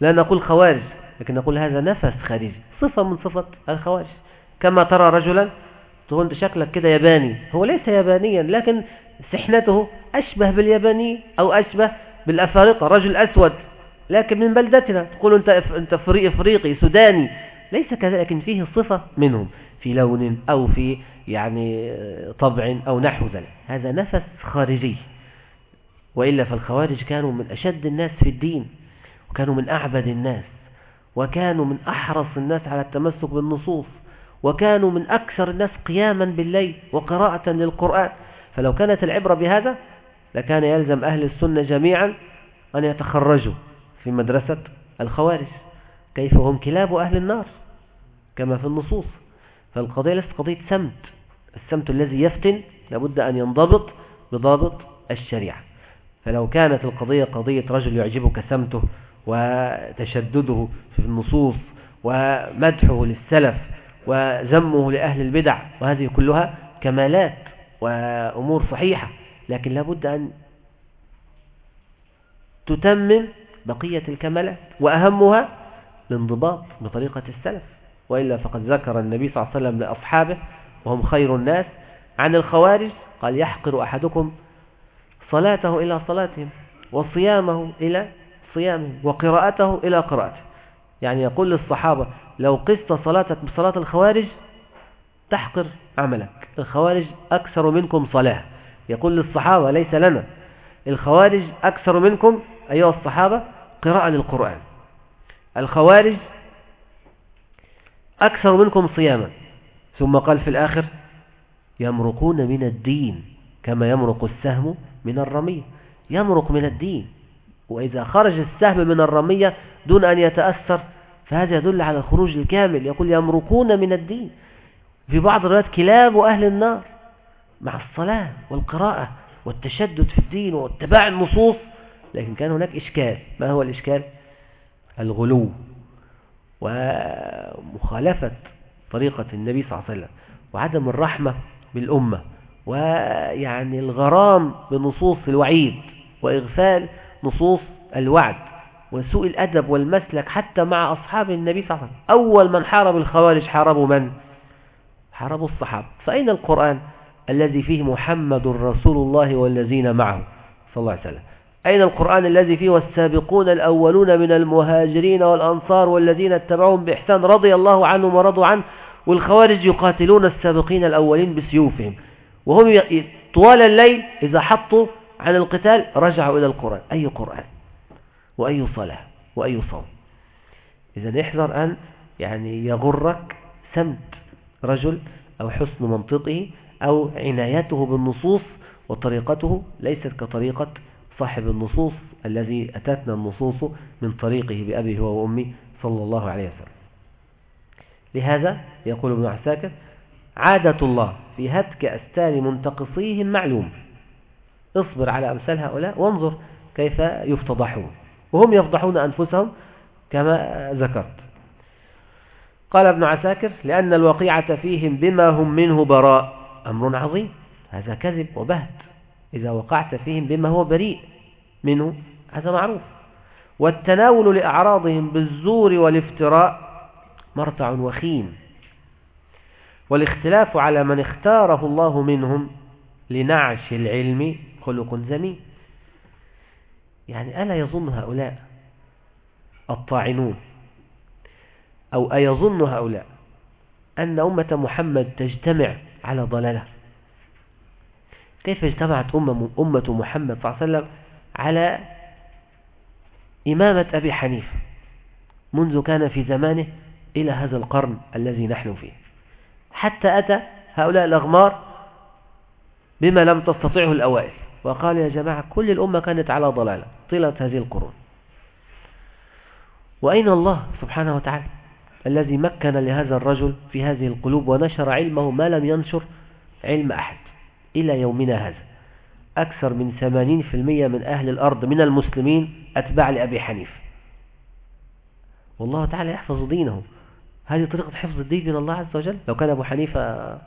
لا نقول خوارج. لكن نقول هذا نفس خارجي صفة من صفة الخوارج. كما ترى رجلا تقول شكلك كده ياباني. هو ليس يابانيا لكن سحنته أشبه بالياباني أو أشبه بالأفارقة. رجل أسود لكن من بلدتنا. تقول أنت أنت إفريقي سوداني. ليس كذلك لكن فيه صفة منهم. في لون أو في يعني طبع أو نحو ذلك. هذا نفس خارجي. وإلا فالخوارج كانوا من أشد الناس في الدين وكانوا من أعبد الناس. وكانوا من أحرص الناس على التمسك بالنصوص وكانوا من أكثر الناس قياما بالليل وقراءة للقرآن. فلو كانت العبرة بهذا لكان يلزم أهل السنة جميعا أن يتخرجوا في مدرسة الخوارج. كيف هم كلاب أهل النار كما في النصوص. فالقضية ليست قضية سمت. السمت الذي يفتن لابد أن ينضبط بضابط الشريعة. فلو كانت القضية قضية رجل يعجبك سمته وتشدده في النصوص ومدحه للسلف وذمه لأهل البدع وهذه كلها كمالات وأمور صحيحة لكن لابد أن تتمم بقية الكمالات وأهمها الانضباط بطريقة السلف وإلا فقد ذكر النبي صلى الله عليه وسلم لأصحابه وهم خير الناس عن الخوارج قال يحقر أحدكم صلاته إلى صلاتهم وصيامه إلى صيامهم وقراءته إلى قراءته. يعني يقول للصحابة لو قست صلاتك بصلاة الخوارج تحقر عملك. الخوارج أكثر منكم صلاة. يقول للصحابة ليس لنا. الخوارج أكثر منكم أيها الصحابة قراءة للقرآن. الخوارج أكثر منكم صياما. ثم قال في الآخر يمرقون من الدين كما يمرق السهم من الرمية. يمرق من الدين. وإذا خرج السهم من الرمية دون أن يتأثر فهذا يدل على الخروج الكامل. يقول يمرقون من الدين. في بعض الروايات كلاب أهل النار مع الصلاة والقراءة والتشدد في الدين واتباع النصوص لكن كان هناك إشكال. ما هو الإشكال؟ الغلو ومخالفة طريقة النبي صلى الله عليه وسلم وعدم الرحمة بالأمة ويعني الغرام بنصوص الوعيد وإغفال نصوص الوعد وسوء الأدب والمسلك حتى مع أصحاب النبي صلى الله عليه وسلم. أول من حارب الخوارج حاربوا من؟ حاربوا الصحابة. فأين القرآن الذي فيه محمد رسول الله والذين معه صلى الله عليه وسلم؟ أين القرآن الذي فيه والسابقون الأولون من المهاجرين والأنصار والذين اتبعهم بإحسان رضي الله عنهم ورضوا عنه والخوارج يقاتلون السابقين الأولين بسيوفهم. وهم طوال الليل إذا حطوا عن القتال رجعوا إلى القرآن. أي قرآن؟ وأي صلاة؟ وأي صوم؟ إذا احذر أن يعني يغرك سمت رجل أو حسن منطقه أو عنايته بالنصوص وطريقته ليست كطريقة صاحب النصوص الذي أتتنا النصوص من طريقه بأبي هو وأمي صلى الله عليه وسلم. لهذا يقول ابن عساكر عادة الله في هتك أستار منتقصيهم معلوم. اصبر على أمثال هؤلاء وانظر كيف يفتضحون وهم يفضحون أنفسهم كما ذكرت. قال ابن عساكر لأن الوقيعة فيهم بما هم منه براء. أمر عظيم. هذا كذب وبهت. إذا وقعت فيهم بما هو بريء منه هذا معروف. والتناول لأعراضهم بالزور والافتراء مرتع وخيم. والاختلاف على من اختاره الله منهم لنعش العلم خلق زمين يعني ألا يظن هؤلاء الطاعنون أو أيظن هؤلاء أن أمة محمد تجتمع على ضلالة؟ كيف اجتمعت أمة, أمة محمد صلى الله عليه وسلم على إمامة أبي حنيفة منذ كان في زمانه إلى هذا القرن الذي نحن فيه؟ حتى أتى هؤلاء الأغمار بما لم تستطيعه الأوائل. وقال يا جماعة كل الأمة كانت على ضلالة طيلة هذه القرون. وأين الله سبحانه وتعالى الذي مكن لهذا الرجل في هذه القلوب ونشر علمه ما لم ينشر علم أحد إلى يومنا هذا؟ أكثر من 80% من أهل الأرض من المسلمين أتباع لأبي حنيف والله تعالى يحفظ دينه هذه طريقة حفظ الدين من الله عز وجل؟ لو كان أبو حنيفة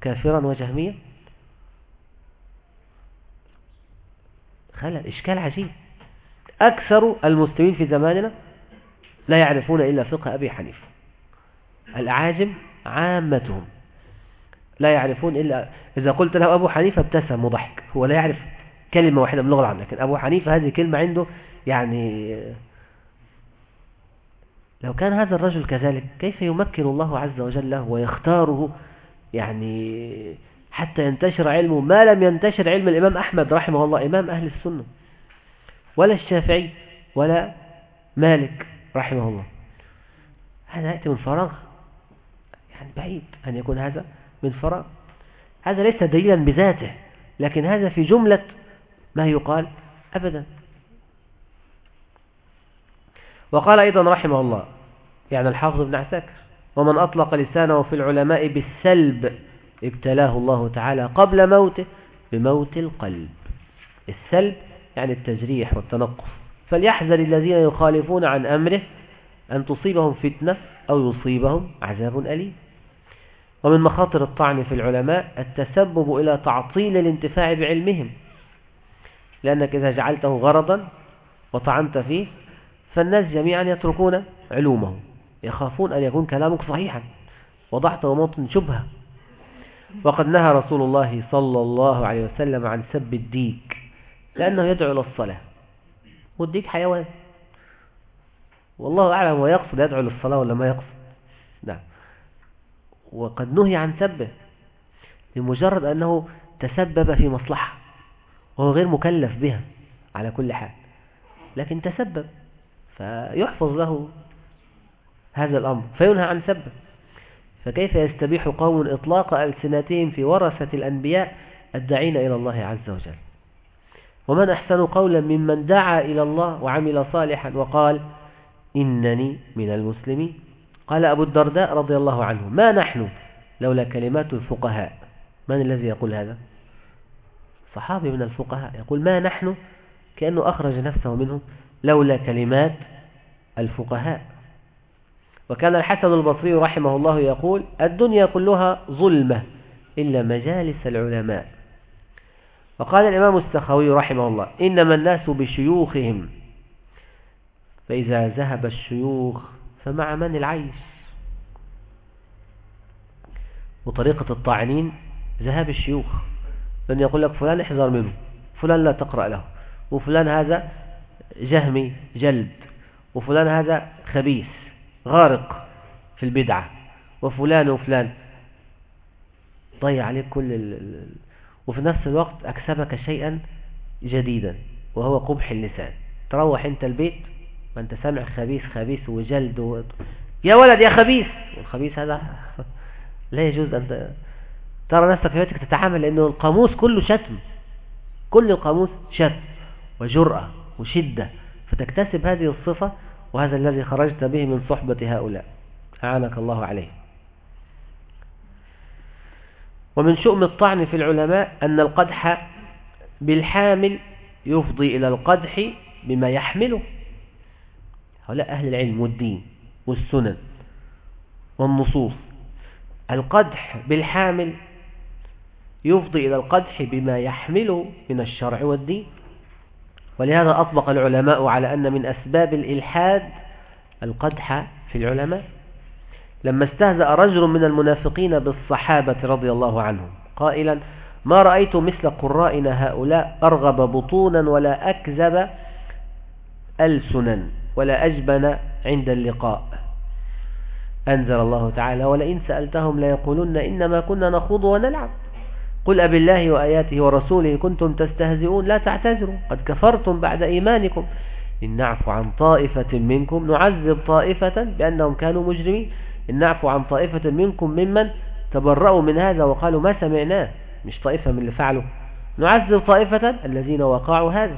كافرا وجهميا خلل إشكال عجيب. أكثر المسلمين في زماننا لا يعرفون إلا فقه أبي حنيفة. الأعاجم عامتهم. لا يعرفون إلا إذا قلت له أبو حنيفة ابتسم وضحك. هو لا يعرف كلمة واحدة من اللغة العامة لكن أبو حنيفة هذه كلمة عنده يعني لو كان هذا الرجل كذلك كيف يمكن الله عز وجل له ويختاره يعني حتى ينتشر علمه ما لم ينتشر علم الإمام أحمد رحمه الله إمام أهل السنة ولا الشافعي ولا مالك رحمه الله. هذا يأتي من فراغ يعني بعيد أن يكون هذا من فراغ. هذا ليس دليلا بذاته لكن هذا في جملة ما يقال أبدا. وقال أيضا رحمه الله يعني الحافظ بن عساكر ومن أطلق لسانه في العلماء بالسلب ابتلاه الله تعالى قبل موته بموت القلب. السلب يعني التجريح والتنقص. فليحذر الذين يخالفون عن أمره أن تصيبهم فتنة أو يصيبهم عذاب أليم. ومن مخاطر الطعن في العلماء التسبب إلى تعطيل الانتفاع بعلمهم. لأنك إذا جعلته غرضا وطعنت فيه فالناس جميعا يتركون علومهم يخافون أن يكون كلامك صحيحا. وضعت موطن شبهة. وقد نهى رسول الله صلى الله عليه وسلم عن سب الديك لأنه يدعو إلى الصلاة. والديك حيوان. والله أعلم ويقصد يدعو للصلاة ولا ما يقصد. نعم. وقد نهي عن سبه لمجرد أنه تسبب في مصلحة وهو غير مكلف بها على كل حال. لكن تسبب فيحفظ له هذا الأمر فينهى عن سبه. فكيف يستبيح قوم إطلاق ألسنتهم في ورثة الأنبياء الداعين إلى الله عز وجل؟ ومن أحسن قولا ممن دعا إلى الله وعمل صالحا وقال إنني من المسلمين؟ قال أبو الدرداء رضي الله عنه ما نحن لولا كلمات الفقهاء؟ من الذي يقول هذا؟ صحابي من الفقهاء يقول ما نحن؟ كأنه أخرج نفسه منهم لولا كلمات الفقهاء. وكان الحسن البصري رحمه الله يقول الدنيا كلها ظلمة إلا مجالس العلماء. وقال الإمام السخوي رحمه الله إنما الناس بشيوخهم فإذا ذهب الشيوخ فمع من العيش؟ وطريقة الطاعنين ذهاب الشيوخ لأن يقول لك فلان احذر منه فلان لا تقرأ له وفلان هذا جهمي جلد وفلان هذا خبيث. غارق في البدعة. وفلان وفلان. ضيع عليك كل ال... وفي نفس الوقت أكسبك شيئا جديدا وهو قبح اللسان. تروح أنت البيت وأنت سامع خبيث خبيث وجلد و... يا ولد يا خبيث! والخبيث هذا لا يجوز أن ترى نفسك في بيتك تتعامل لأنه القاموس كله شتم. كل القاموس شتم وجرأة وشدة. فتكتسب هذه الصفة وهذا الذي خرجت به من صحبة هؤلاء. أعانك الله عليه ومن شؤم الطعن في العلماء أن القدح بالحامل يفضي إلى القدح بما يحمله. هؤلاء أهل العلم والدين والسنن والنصوص. القدح بالحامل يفضي إلى القدح بما يحمله من الشرع والدين. ولهذا أطبق العلماء على أن من أسباب الإلحاد القدح في العلماء. لما استهزأ رجل من المنافقين بالصحابة رضي الله عنهم قائلا ما رأيت مثل قرائنا هؤلاء أرغب بطونا ولا أكذب ألسنا ولا أجبن عند اللقاء. أنزل الله تعالى ولئن سألتهم ليقولن إنما كنا نخوض ونلعب. قل أب الله وآياته ورسوله كنتم تستهزئون لا تعتذروا. قد كفرتم بعد إيمانكم. إن نعفو عن طائفة منكم نعذب طائفة بأنهم كانوا مجرمين. إن نعفو عن طائفة منكم ممن تبرأوا من هذا وقالوا ما سمعناه. مش طائفة من اللي فعلوا. نعذب طائفة الذين وقعوا هذا.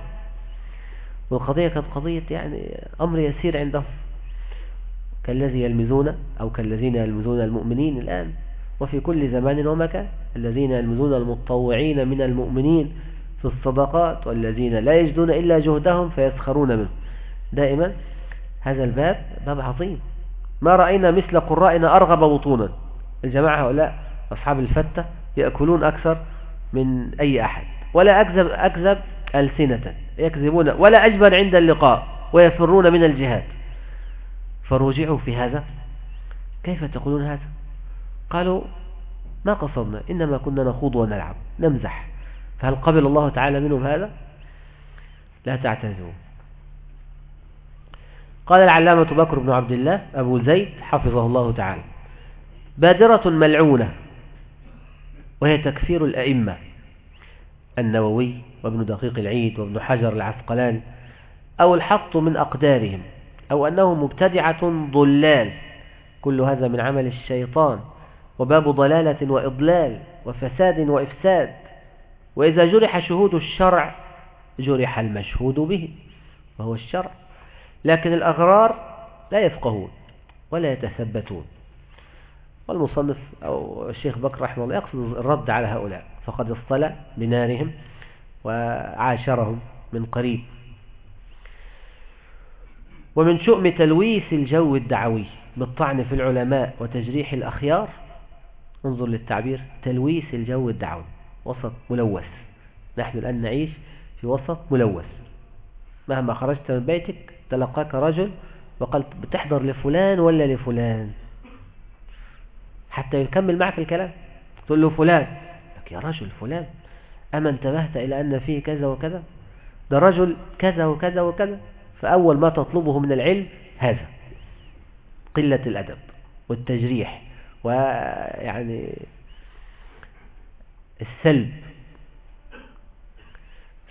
والقضية كانت قضية يعني أمر يسير عندهم. كالذي يلمزون أو كالذين يلمزون المؤمنين الآن. وفي كل زمان ومكان الذين يلمزون المتطوعين من المؤمنين في الصدقات والذين لا يجدون إلا جهدهم فيسخرون منه دائما هذا الباب باب عظيم. ما رأينا مثل قرائنا أرغب بطونا. الجماعة هؤلاء أصحاب الفتة يأكلون أكثر من أي أحد ولا أكذب, أكذب ألسنة يكذبون ولا أجبن عند اللقاء ويفرون من الجهاد. فرجعوا في هذا. كيف تقولون هذا؟ قالوا ما قصدنا إنما كنا نخوض ونلعب نمزح. فهل قبل الله تعالى منهم هذا لا تعتذروا. قال العلامة بكر بن عبد الله أبو زيد حفظه الله تعالى بادرة ملعونة وهي تكفير الأئمة النووي وابن دقيق العيد وابن حجر العسقلاني أو الحط من أقدارهم أو أنه مبتدعة ضلال. كل هذا من عمل الشيطان. وباب ضلالة وإضلال وفساد وإفساد. وإذا جرح شهود الشرع جرح المشهود به وهو الشرع. لكن الأغرار لا يفقهون ولا يتثبتون. والمصنف أو الشيخ بكر رحمه الله يقصد الرد على هؤلاء. فقد اصطلى بنارهم وعاشرهم من قريب. ومن شؤم تلويث الجو الدعوي بالطعن في العلماء وتجريح الأخيار انظر للتعبير تلويث الجو الدعوي وسط ملوث. نحن الآن نعيش في وسط ملوث. مهما خرجت من بيتك تلقاك رجل وقال بتحضر لفلان ولا لفلان. حتى يكمل معك الكلام. تقول له فلان. لك يا رجل فلان أما انتبهت إلى أن فيه كذا وكذا؟ ده رجل كذا وكذا وكذا. فأول ما تطلبه من العلم هذا قلة الأدب والتجريح. ويعني السلب.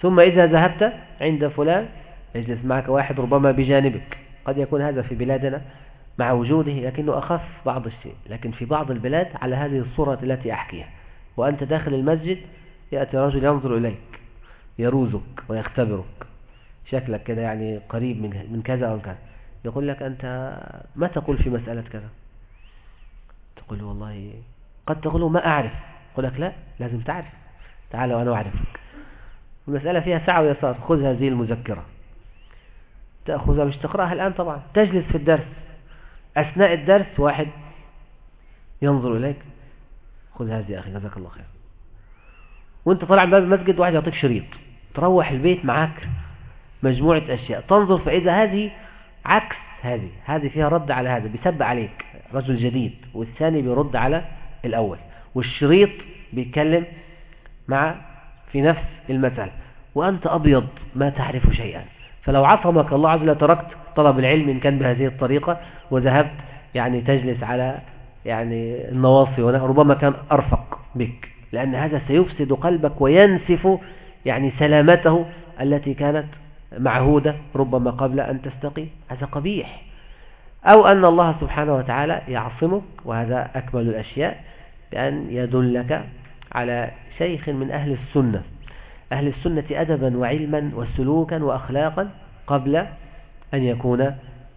ثم إذا ذهبت عند فلان يجلس معك واحد ربما بجانبك. قد يكون هذا في بلادنا مع وجوده لكنه أخف بعض الشيء. لكن في بعض البلاد على هذه الصورة التي أحكيها. وأنت داخل المسجد يأتي رجل ينظر إليك يروزك ويختبرك. شكلك كده يعني قريب من كذا أو كذا. يقول لك أنت ما تقول في مسألة كذا؟ تقول والله قد تقول ما أعرف. يقول لك لا لازم تعرف. تعال وأنا أعرفك المسألة فيها ساعة ويسار. خذ هذه المذكرة. تأخذها مش تقرأها الآن طبعا. تجلس في الدرس. أثناء الدرس واحد ينظر إليك. خذ هذه يا أخي. جزاك الله خير. وأنت طالع من باب المسجد واحد يعطيك شريط. تروح البيت معاك مجموعة أشياء. تنظر فإذا هذه عكس هذه هذه فيها رد على هذا بيسب عليك رجل جديد والثاني بيرد على الأول والشريط بيتكلم مع في نفس المثل وأنت أبيض ما تعرف شيئا. فلو عصمك الله عز وجل تركت طلب العلم إن كان بهذه الطريقة وذهبت يعني تجلس على يعني النواصي ربما كان أرفق بك لأن هذا سيفسد قلبك وينسف يعني سلامته التي كانت معهودة ربما قبل أن تستقيم هذا قبيح. أو أن الله سبحانه وتعالى يعصمك وهذا أكمل الأشياء بأن يدلك على شيخ من أهل السنة. أهل السنة أدبا وعلما وسلوكا وأخلاقا قبل أن يكون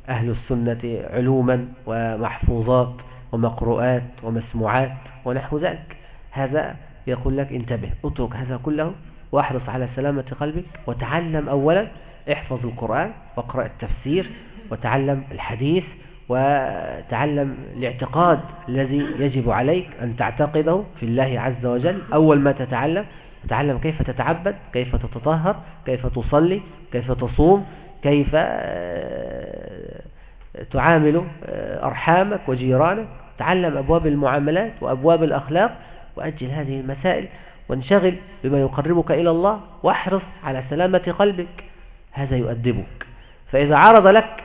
أهل السنة علوما ومحفوظات ومقروءات ومسموعات ونحو ذلك. هذا يقول لك انتبه اترك هذا كله واحرص على سلامة قلبك وتعلم أولا احفظ القرآن واقرأ التفسير وتعلم الحديث وتعلم الاعتقاد الذي يجب عليك أن تعتقده في الله عز وجل. أول ما تتعلم تتعلم كيف تتعبد كيف تتطهر كيف تصلي كيف تصوم كيف آه، تعامل آه، أرحامك وجيرانك. تعلم أبواب المعاملات وأبواب الأخلاق وأجل هذه المسائل. وانشغل بما يقربك إلى الله واحرص على سلامة قلبك. هذا يؤدبك. فإذا عرض لك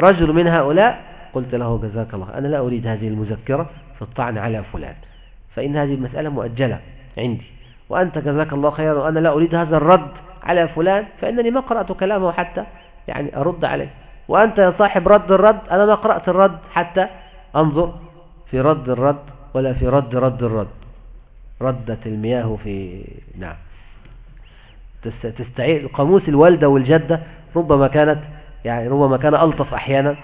رجل من هؤلاء قلت له جزاك الله أنا لا أريد هذه المذكرة في الطعن على فلان. فإن هذه المسألة مؤجلة عندي. وأنت جزاك الله خيرا وأنا لا أريد هذا الرد على فلان فإنني ما قرأت كلامه حتى يعني أرد عليه. وأنت يا صاحب رد الرد أنا ما قرأت الرد حتى أنظر في رد الرد ولا في رد رد الرد. ردت المياه في نعم. تستعيد قاموس الوالدة والجدة ربما كانت يعني ربما كان ألطف أحيانا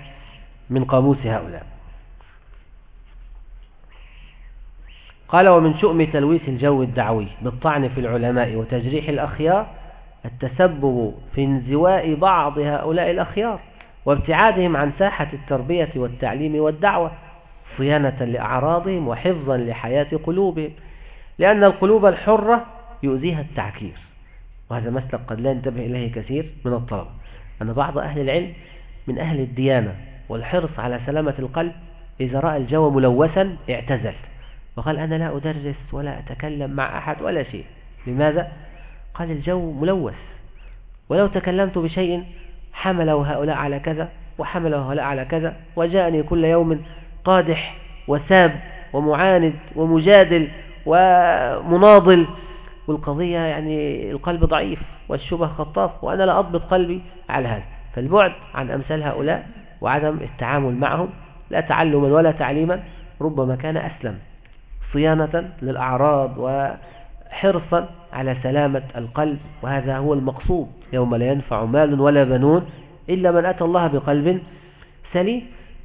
من قاموس هؤلاء. قال ومن شؤم تلويث الجو الدعوي بالطعن في العلماء وتجريح الأخيار التسبب في انزواء بعض هؤلاء الأخيار وابتعادهم عن ساحة التربية والتعليم والدعوة صيانة لأعراضهم وحفظا لحياة قلوبهم. لأن القلوب الحرة يؤذيها التعكير. وهذا مسلك قد لا ينتبه إليه كثير من الطلبة أن بعض أهل العلم من أهل الديانة والحرص على سلامة القلب إذا رأى الجو ملوثا اعتزل. وقال أنا لا أدرس ولا أتكلم مع أحد ولا شيء. لماذا؟ قال الجو ملوث. ولو تكلمت بشيء حمله هؤلاء على كذا وحمله هؤلاء على كذا وجاءني كل يوم قادح وساب ومعاند ومجادل ومناضل والقضية يعني القلب ضعيف والشبه خطاف وأنا لا أضبط قلبي على هذا. فالبعد عن أمثال هؤلاء وعدم التعامل معهم لا تعلما ولا تعليما ربما كان أسلم. صيانة للأعراض وحرصا على سلامة القلب وهذا هو المقصود. يوم لا ينفع مال ولا بنون إلا من أتى الله بقلب سليم.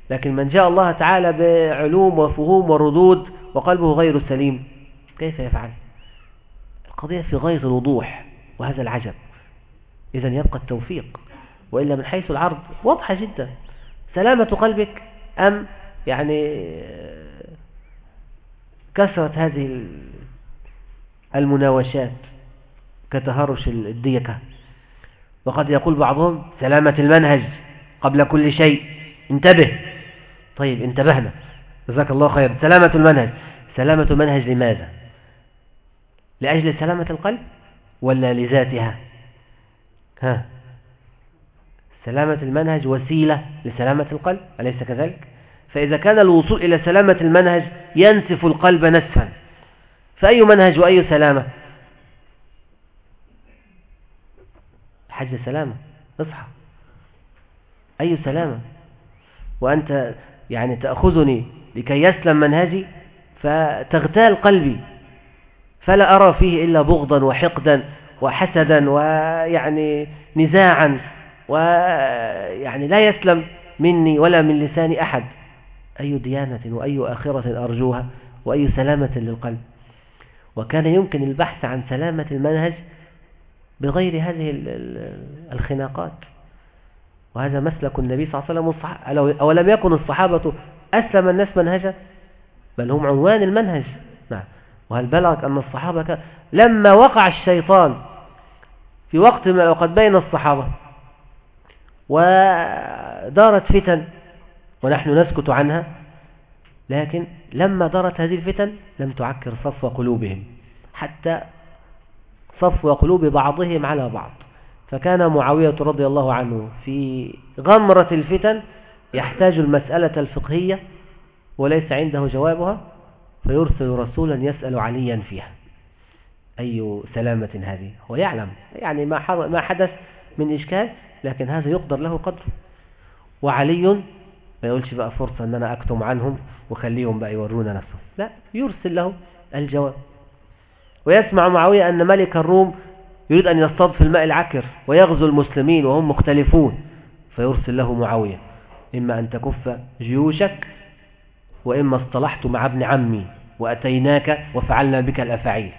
لكن من جاء الله تعالى بعلوم وفهوم وردود وقلبه غير سليم كيف يفعل؟ القضية في غير الوضوح وهذا العجب. إذا يبقى التوفيق وإلا من حيث العرض واضحة جدا. سلامة قلبك أم يعني كثرة هذه المناوشات كتهرش الديكة. وقد يقول بعضهم سلامة المنهج قبل كل شيء انتبه. طيب انتبهنا. جزاك الله خير سلامة المنهج. سلامة المنهج لماذا؟ لأجل سلامة القلب ولا لذاتها؟ ها. سلامة المنهج وسيلة لسلامة القلب أليس كذلك؟ فإذا كان الوصول إلى سلامة المنهج ينسف القلب نسفا فأي منهج وأي سلامة؟ حج سلامة اصحى. أي سلامة؟ وأنت يعني تأخذني لكي يسلم منهجي فتغتال قلبي. فلا أرى فيه إلا بغضا وحقدا وحسدا ويعني نزاعا ويعني لا يسلم مني ولا من لساني أحد. أي ديانة وأي آخرة أرجوها وأي سلامة للقلب. وكان يمكن البحث عن سلامة المنهج بغير هذه الخناقات. وهذا مسلك النبي صلى الله عليه وسلم أولم يكن الصحابة أسلم الناس منهجا بل هم عنوان المنهج. وهل بلغك أن الصحابة كان لما وقع الشيطان في وقت ما وقد بين الصحابة ودارت فتن ونحن نسكت عنها لكن لما دارت هذه الفتن لم تعكر صفو قلوبهم حتى صفو قلوب بعضهم على بعض. فكان معاوية رضي الله عنه في غمرة الفتن يحتاج المسألة الفقهية وليس عنده جوابها. فيرسل رسولا يسأل عليا فيها. أي سلامة هذه؟ هو يعلم. يعني ما ما حدث من إشكال لكن هذا يقدر له قدره وعلي ما يقولش بقى فرصة أن أنا أكتم عنهم وخليهم بقى يورونا نفسهم. لا يرسل له الجواب. ويسمع معاوية أن ملك الروم يريد أن يصطاد في الماء العكر ويغزو المسلمين وهم مختلفون. فيرسل له معاوية إما أن تكف جيوشك وإما اصطلحت مع ابن عمي وأتيناك وفعلنا بك الأفعيل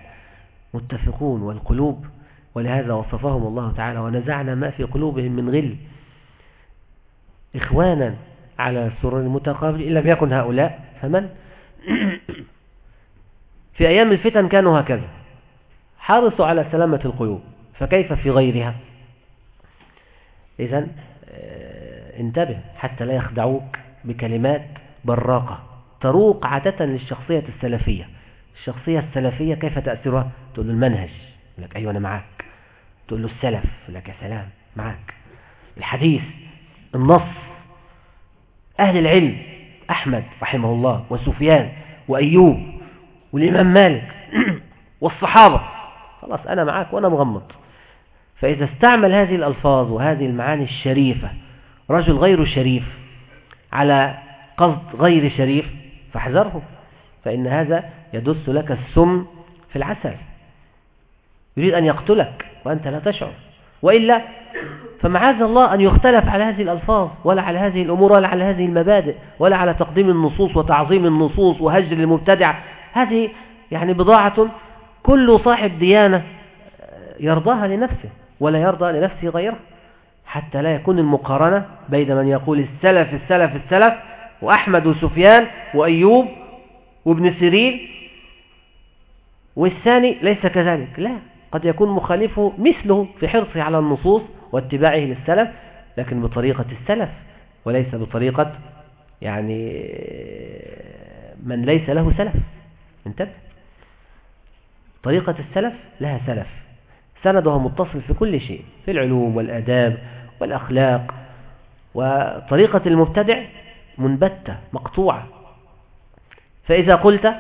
متفقون والقلوب ولهذا وصفهم الله تعالى ونزعنا ما في قلوبهم من غل. إخوانا على سرر المتقابل إن لم يكن هؤلاء فمن؟ في أيام الفتن كانوا هكذا. حرصوا على سلامة القلوب فكيف في غيرها؟ إذن آه، انتبه حتى لا يخدعوك بكلمات براقة. تروق عادة للشخصية السلفية. الشخصية السلفية كيف تأثيرها تقول له المنهج. يقول لك أيوة أنا معاك. تقول له السلف. يقول لك يا سلام معاك. الحديث النص. أهل العلم أحمد رحمه الله وسفيان وأيوب والإمام مالك والصحابة. خلاص أنا معاك وأنا مغمض. فإذا استعمل هذه الألفاظ وهذه المعاني الشريفة رجل غير شريف على قصد غير شريف فاحذره فإن هذا يدس لك السم في العسل. يريد أن يقتلك وأنت لا تشعر. وإلا فمعاذ الله أن يختلف على هذه الألفاظ ولا على هذه الأمور ولا على هذه المبادئ ولا على تقديم النصوص وتعظيم النصوص وهجر المبتدع. هذه يعني بضاعة كل صاحب ديانة يرضاها لنفسه ولا يرضى لنفسه غيره حتى لا يكون المقارنة بين من يقول السلف السلف السلف وأحمد وسفيان وأيوب وابن سيرين والثاني ليس كذلك لا قد يكون مخالفه مثله في حرصه على النصوص واتباعه للسلف لكن بطريقة السلف وليس بطريقة يعني من ليس له سلف. انتبه. طريقة السلف لها سلف. سندها متصل في كل شيء في العلوم والآداب والأخلاق وطريقة المبتدع منبتة مقطوعة. فإذا قلت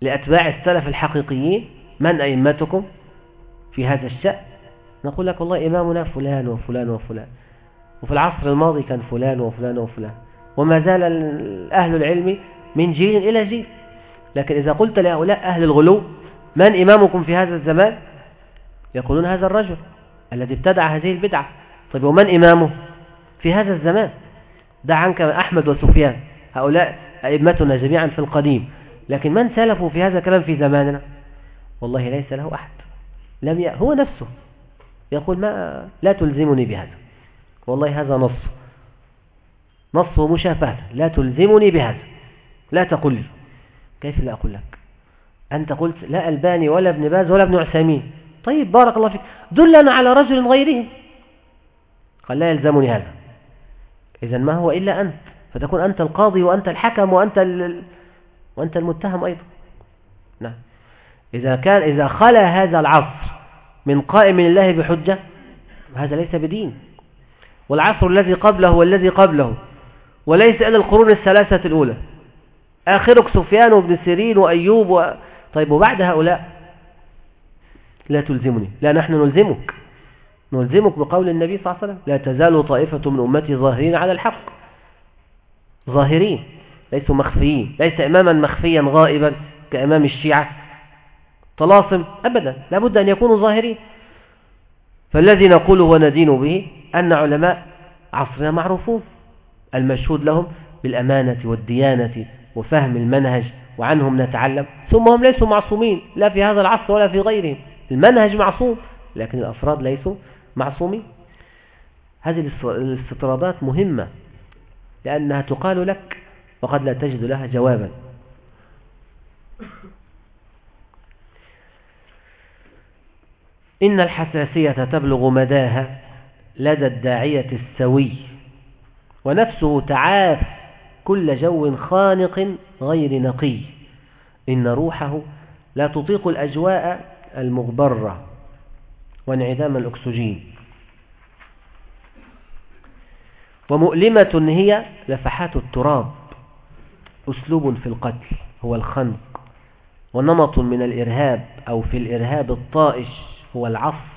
لأتباع السلف الحقيقيين من أئمتكم في هذا الشأن؟ نقول لك والله إمامنا فلان وفلان وفلان وفي العصر الماضي كان فلان وفلان وفلان وما زال أهل العلم من جيل إلى جيل. لكن إذا قلت لهؤلاء أهل الغلو من إمامكم في هذا الزمان؟ يقولون هذا الرجل الذي ابتدع هذه البدعة. طيب ومن إمامه؟ في هذا الزمان. دع عنك أحمد وسفيان هؤلاء أئمتنا جميعا في القديم. لكن من سلفوا في هذا الكلام في زماننا؟ والله ليس له أحد. لم ي... هو نفسه يقول ما لا تلزمني بهذا. والله هذا نص. نص مشافهة لا تلزمني بهذا. لا تقل كيف لا أقول لك؟ أنت قلت لا ألباني ولا ابن باز ولا ابن عثيمين. طيب بارك الله فيك. دلنا على رجل غيرهم. قال لا يلزمني هذا. إذا ما هو إلا أنت فتكون أنت القاضي وأنت الحكم وأنت. وأنت المتهم أيضا. نعم. إذا كان إذا خلا هذا العصر من قائم الله بحجة هذا ليس بدين. والعصر الذي قبله والذي قبله وليس إلا القرون الثلاثة الأولى. آخرك سفيان وابن سيرين وأيوب و... طيب وبعد هؤلاء؟ لا تلزمني. لا نحن نلزمك. نلزمك بقول النبي صلى الله عليه وسلم لا تزال طائفة من أمتي ظاهرين على الحق. ظاهرين ليسوا مخفيين ليس إماما مخفيا غائبا كإمام الشيعة. طلاسم أبدا لابد أن يكونوا ظاهرين. فالذي نقوله وندين به أن علماء عصرنا معروفون المشهود لهم بالأمانة والديانة وفهم المنهج وعنهم نتعلم. ثم هم ليسوا معصومين لا في هذا العصر ولا في غيرهم. المنهج معصوم لكن الأفراد ليسوا معصومين هذه الاستطرادات مهمة لأنها تقال لك وقد لا تجد لها جوابا. إن الحساسية تبلغ مداها لدى الداعية السوي ونفسه تعاف كل جو خانق غير نقي. إن روحه لا تطيق الأجواء المغبرة. وانعدام الأكسجين. ومؤلمة هي لفحات التراب أسلوب في القتل هو الخنق. ونمط من الإرهاب أو في الإرهاب الطائش هو العصف.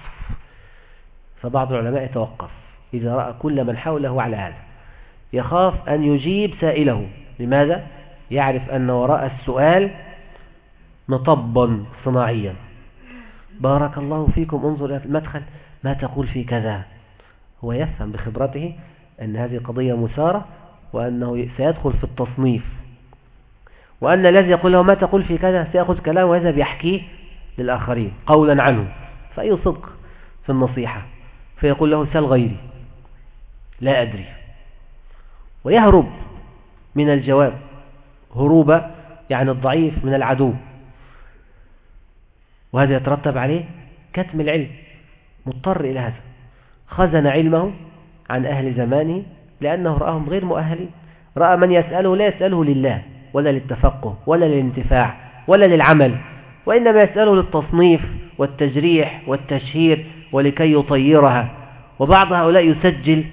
فبعض العلماء يتوقف إذا رأى كل من حوله على هذا. يخاف أن يجيب سائله. لماذا؟ يعرف أن وراء السؤال مطبا صناعيا. بارك الله فيكم انظر إلى المدخل ما تقول في كذا؟ هو يفهم بخبرته أن هذه قضية مسارة وأنه سيدخل في التصنيف. وأن الذي يقول له ما تقول في كذا سيأخذ كلام ويذهب يحكيه للآخرين قولا عنه. فأي صدق في النصيحة؟ فيقول له سل غيري لا أدري. ويهرب من الجواب هروب يعني الضعيف من العدو. وهذا يترتب عليه كتم العلم مضطر إلى هذا. خزن علمه عن أهل زمانه لأنه رآهم غير مؤهلين رأى من يسأله لا يسأله لله ولا للتفقه ولا للانتفاع ولا للعمل وإنما يسأله للتصنيف والتجريح والتشهير ولكي يطيرها. وبعض هؤلاء يسجل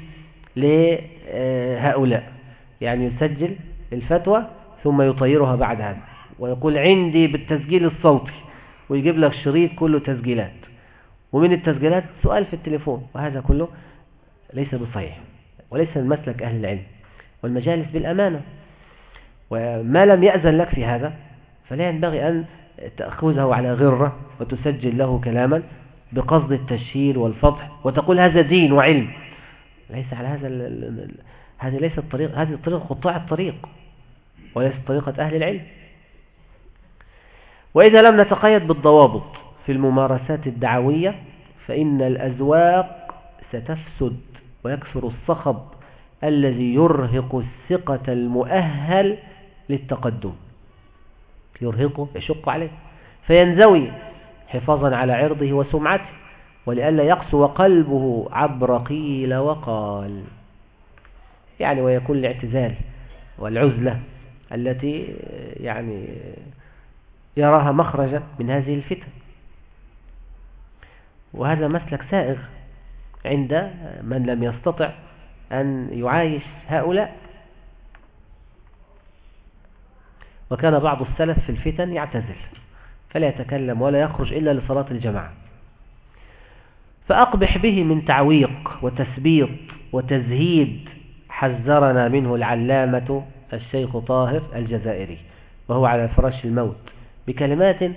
لهؤلاء يعني يسجل الفتوى ثم يطيرها بعد هذا. ويقول عندي بالتسجيل الصوتي. ويجيب لك شريط كله تسجيلات. ومن التسجيلات سؤال في التليفون وهذا كله ليس بصحيح وليس من مسلك أهل العلم والمجالس بالأمانة. وما لم يأذن لك في هذا فلا ينبغي أن تأخذه على غرة وتسجل له كلاما بقصد التشهير والفضح. وتقول هذا دين وعلم. ليس على هذا هذه ليست طريق هذه طريقة قطاع الطريق وليست طريقة أهل العلم. وإذا لم نتقيد بالضوابط في الممارسات الدعوية فإن الأزواق ستفسد ويكثر الصخب الذي يرهق الثقة المؤهل للتقدم. يرهقه يشق عليه. فينزوي حفاظا على عرضه وسمعته ولئلا يقسو قلبه عبر قيل وقال. يعني ويكون الاعتزال والعزلة التي يعني يراها مخرجا من هذه الفتن. وهذا مسلك سائغ عند من لم يستطع أن يعايش هؤلاء. وكان بعض السلف في الفتن يعتزل فلا يتكلم ولا يخرج إلا لصلاة الجماعة. فأقبح به من تعويق وتثبيط وتزهيد حذرنا منه العلامة الشيخ طاهر الجزائري وهو على فراش الموت. بكلمات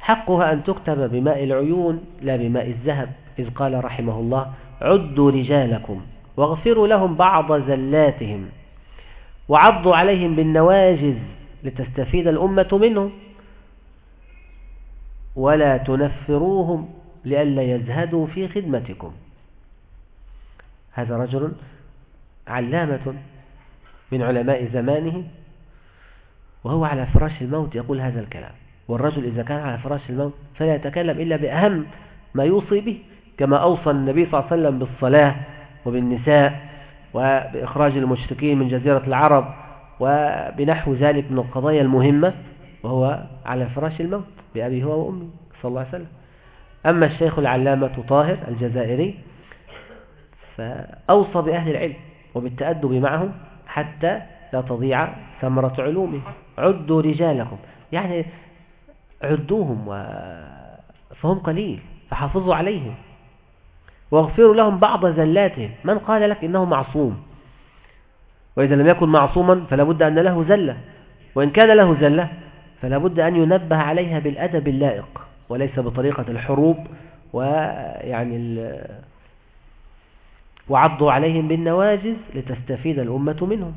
حقها أن تكتب بماء العيون لا بماء الذهب إذ قال رحمه الله عدوا رجالكم واغفروا لهم بعض زلاتهم وعضوا عليهم بالنواجز لتستفيد الأمة منهم ولا تنفروهم لئلا يزهدوا في خدمتكم. هذا رجل علامة من علماء زمانه وهو على فراش الموت يقول هذا الكلام. والرجل إذا كان على فراش الموت فلا يتكلم إلا بأهم ما يوصي به كما أوصى النبي صلى الله عليه وسلم بالصلاة وبالنساء وبإخراج المشركين من جزيرة العرب وبنحو ذلك من القضايا المهمة وهو على فراش الموت بأبي هو وأمي صلى الله عليه وسلم. أما الشيخ العلامة طاهر الجزائري فأوصى بأهل العلم وبالتأدب معهم حتى لا تضيع ثمرة علومه. عدوا رجالكم. يعني عدوهم و... فهم قليل فحافظوا عليهم. واغفروا لهم بعض زلاتهم. من قال لك إنه معصوم؟ وإذا لم يكن معصوما فلا بد أن له زلة. وإن كان له زلة فلا بد أن ينبه عليها بالأدب اللائق وليس بطريقة الحروب ويعني وعضوا عليهم بالنواجز لتستفيد الأمة منهم.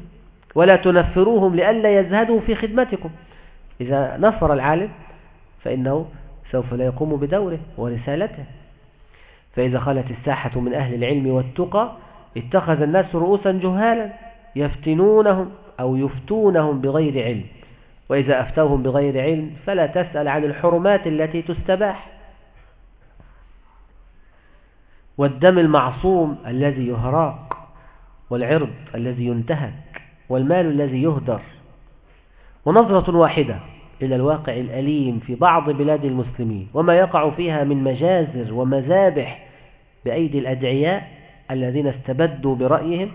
ولا تنفروهم لئلا يزهدوا في خدمتكم. إذا نفر العالم فإنه سوف لا يقوم بدوره ورسالته. فإذا خلت الساحة من أهل العلم والتقى اتخذ الناس رؤوسا جهالا يفتنونهم أو يفتونهم بغير علم. وإذا أفتوهم بغير علم فلا تسأل عن الحرمات التي تستباح. والدم المعصوم الذي يهراق والعرض الذي ينتهك والمال الذي يهدر. ونظرة واحدة إلى الواقع الأليم في بعض بلاد المسلمين وما يقع فيها من مجازر ومذابح بأيدي الأدعياء الذين استبدوا برأيهم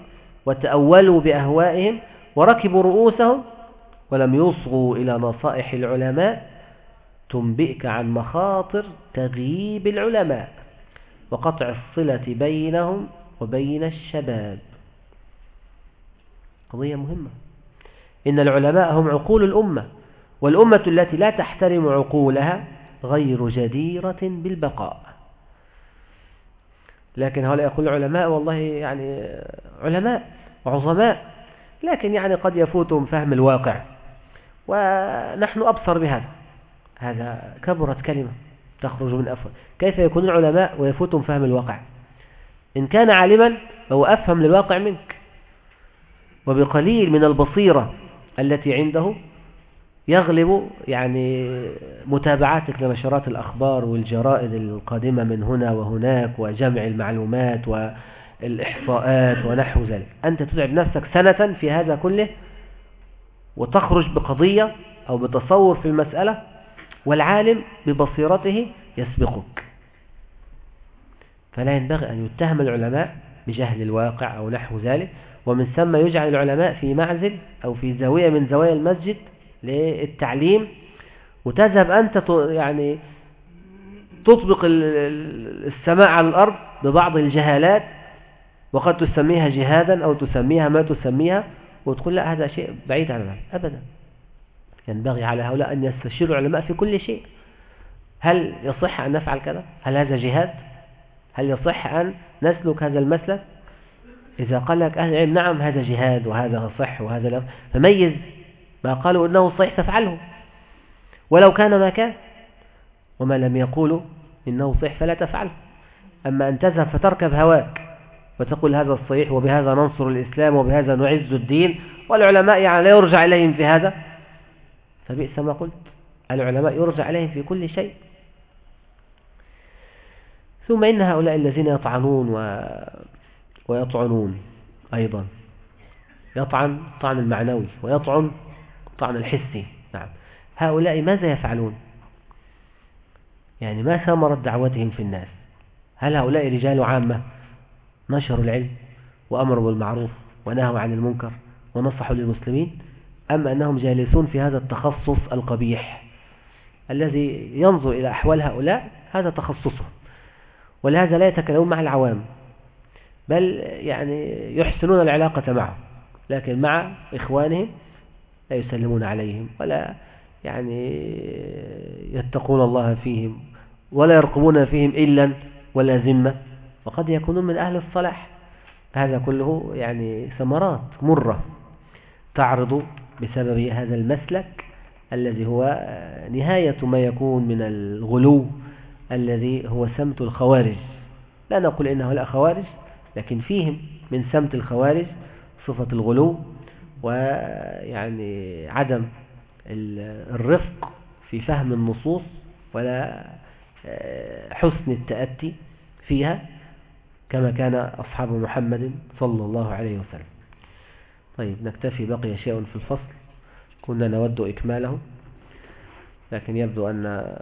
وتأولوا بأهوائهم وركبوا رؤوسهم ولم يصغوا إلى نصائح العلماء تنبئك عن مخاطر تغييب العلماء وقطع الصلة بينهم وبين الشباب. قضية مهمة. إن العلماء هم عقول الأمة والأمة التي لا تحترم عقولها غير جديرة بالبقاء. لكن هؤلاء يقول العلماء والله يعني علماء وعظماء لكن يعني قد يفوتهم فهم الواقع. ونحن أبصر بهذا. هذا كبرت كلمة تخرج من أفضل كيف يكون العلماء ويفوتهم فهم الواقع؟ إن كان عالما فهو أفهم للواقع منك. وبقليل من البصيرة التي عنده يغلب يعني متابعاتك لنشرات الأخبار والجرائد القادمة من هنا وهناك وجمع المعلومات والإحصاءات ونحو ذلك. أنت تتعب نفسك سنة في هذا كله وتخرج بقضية أو بتصور في المسألة والعالم ببصيرته يسبقك. فلا ينبغي أن يتهم العلماء بجهل الواقع أو نحو ذلك ومن ثم يجعل العلماء في معزل أو في زاوية من زوايا المسجد للتعليم وتذهب أنت يعني تطبق السماء على الأرض ببعض الجهالات وقد تسميها جهادا أو تسميها ما تسميها وتقول لا هذا شيء بعيد عن العلم أبدا. ينبغي على هؤلاء أن يستشيروا العلماء في كل شيء. هل يصح أن نفعل كذا؟ هل هذا جهاد؟ هل يصح أن نسلك هذا المسلك؟ إذا قال لك أهل العلم نعم هذا جهاد وهذا صح وهذا لا فميز ما قالوا إنه صحيح تفعله ولو كان ما كان وما لم يقولوا إنه صحيح فلا تفعله. أما أن تذهب فتركب هواك وتقول هذا الصحيح وبهذا ننصر الإسلام وبهذا نعز الدين والعلماء يعني لا يرجع إليهم في هذا. فبئس ما قلت. العلماء يرجع عليهم في كل شيء. ثم إن هؤلاء الذين يطعنون و... ويطعنون أيضا. يطعن طعن المعنوي ويطعن طعن الحسي. نعم. هؤلاء ماذا يفعلون؟ يعني ما ثمرة دعوتهم في الناس؟ هل هؤلاء رجال عامة نشروا العلم وأمروا بالمعروف ونهوا عن المنكر ونصحوا للمسلمين أم أنهم جالسون في هذا التخصص القبيح الذي ينظر إلى أحوال هؤلاء؟ هذا تخصصهم. ولهذا لا يتكلمون مع العوام بل يعني يحسنون العلاقة معهم لكن مع إخوانهم لا يسلمون عليهم ولا يعني يتقون الله فيهم ولا يرقبون فيهم إلا ولا ذمة. وقد يكونون من أهل الصلاح. هذا كله يعني ثمرات مرة تعرض بسبب هذا المسلك الذي هو نهاية ما يكون من الغلو الذي هو سمت الخوارج. لا نقول إنه لا خوارج لكن فيهم من سمت الخوارج صفة الغلو ويعني عدم الرفق في فهم النصوص ولا آه، حسن التأتي فيها كما كان أصحاب محمد صلى الله عليه وسلم. طيب نكتفي بقي شيء في الفصل. كنا نود إكماله لكن يبدو أن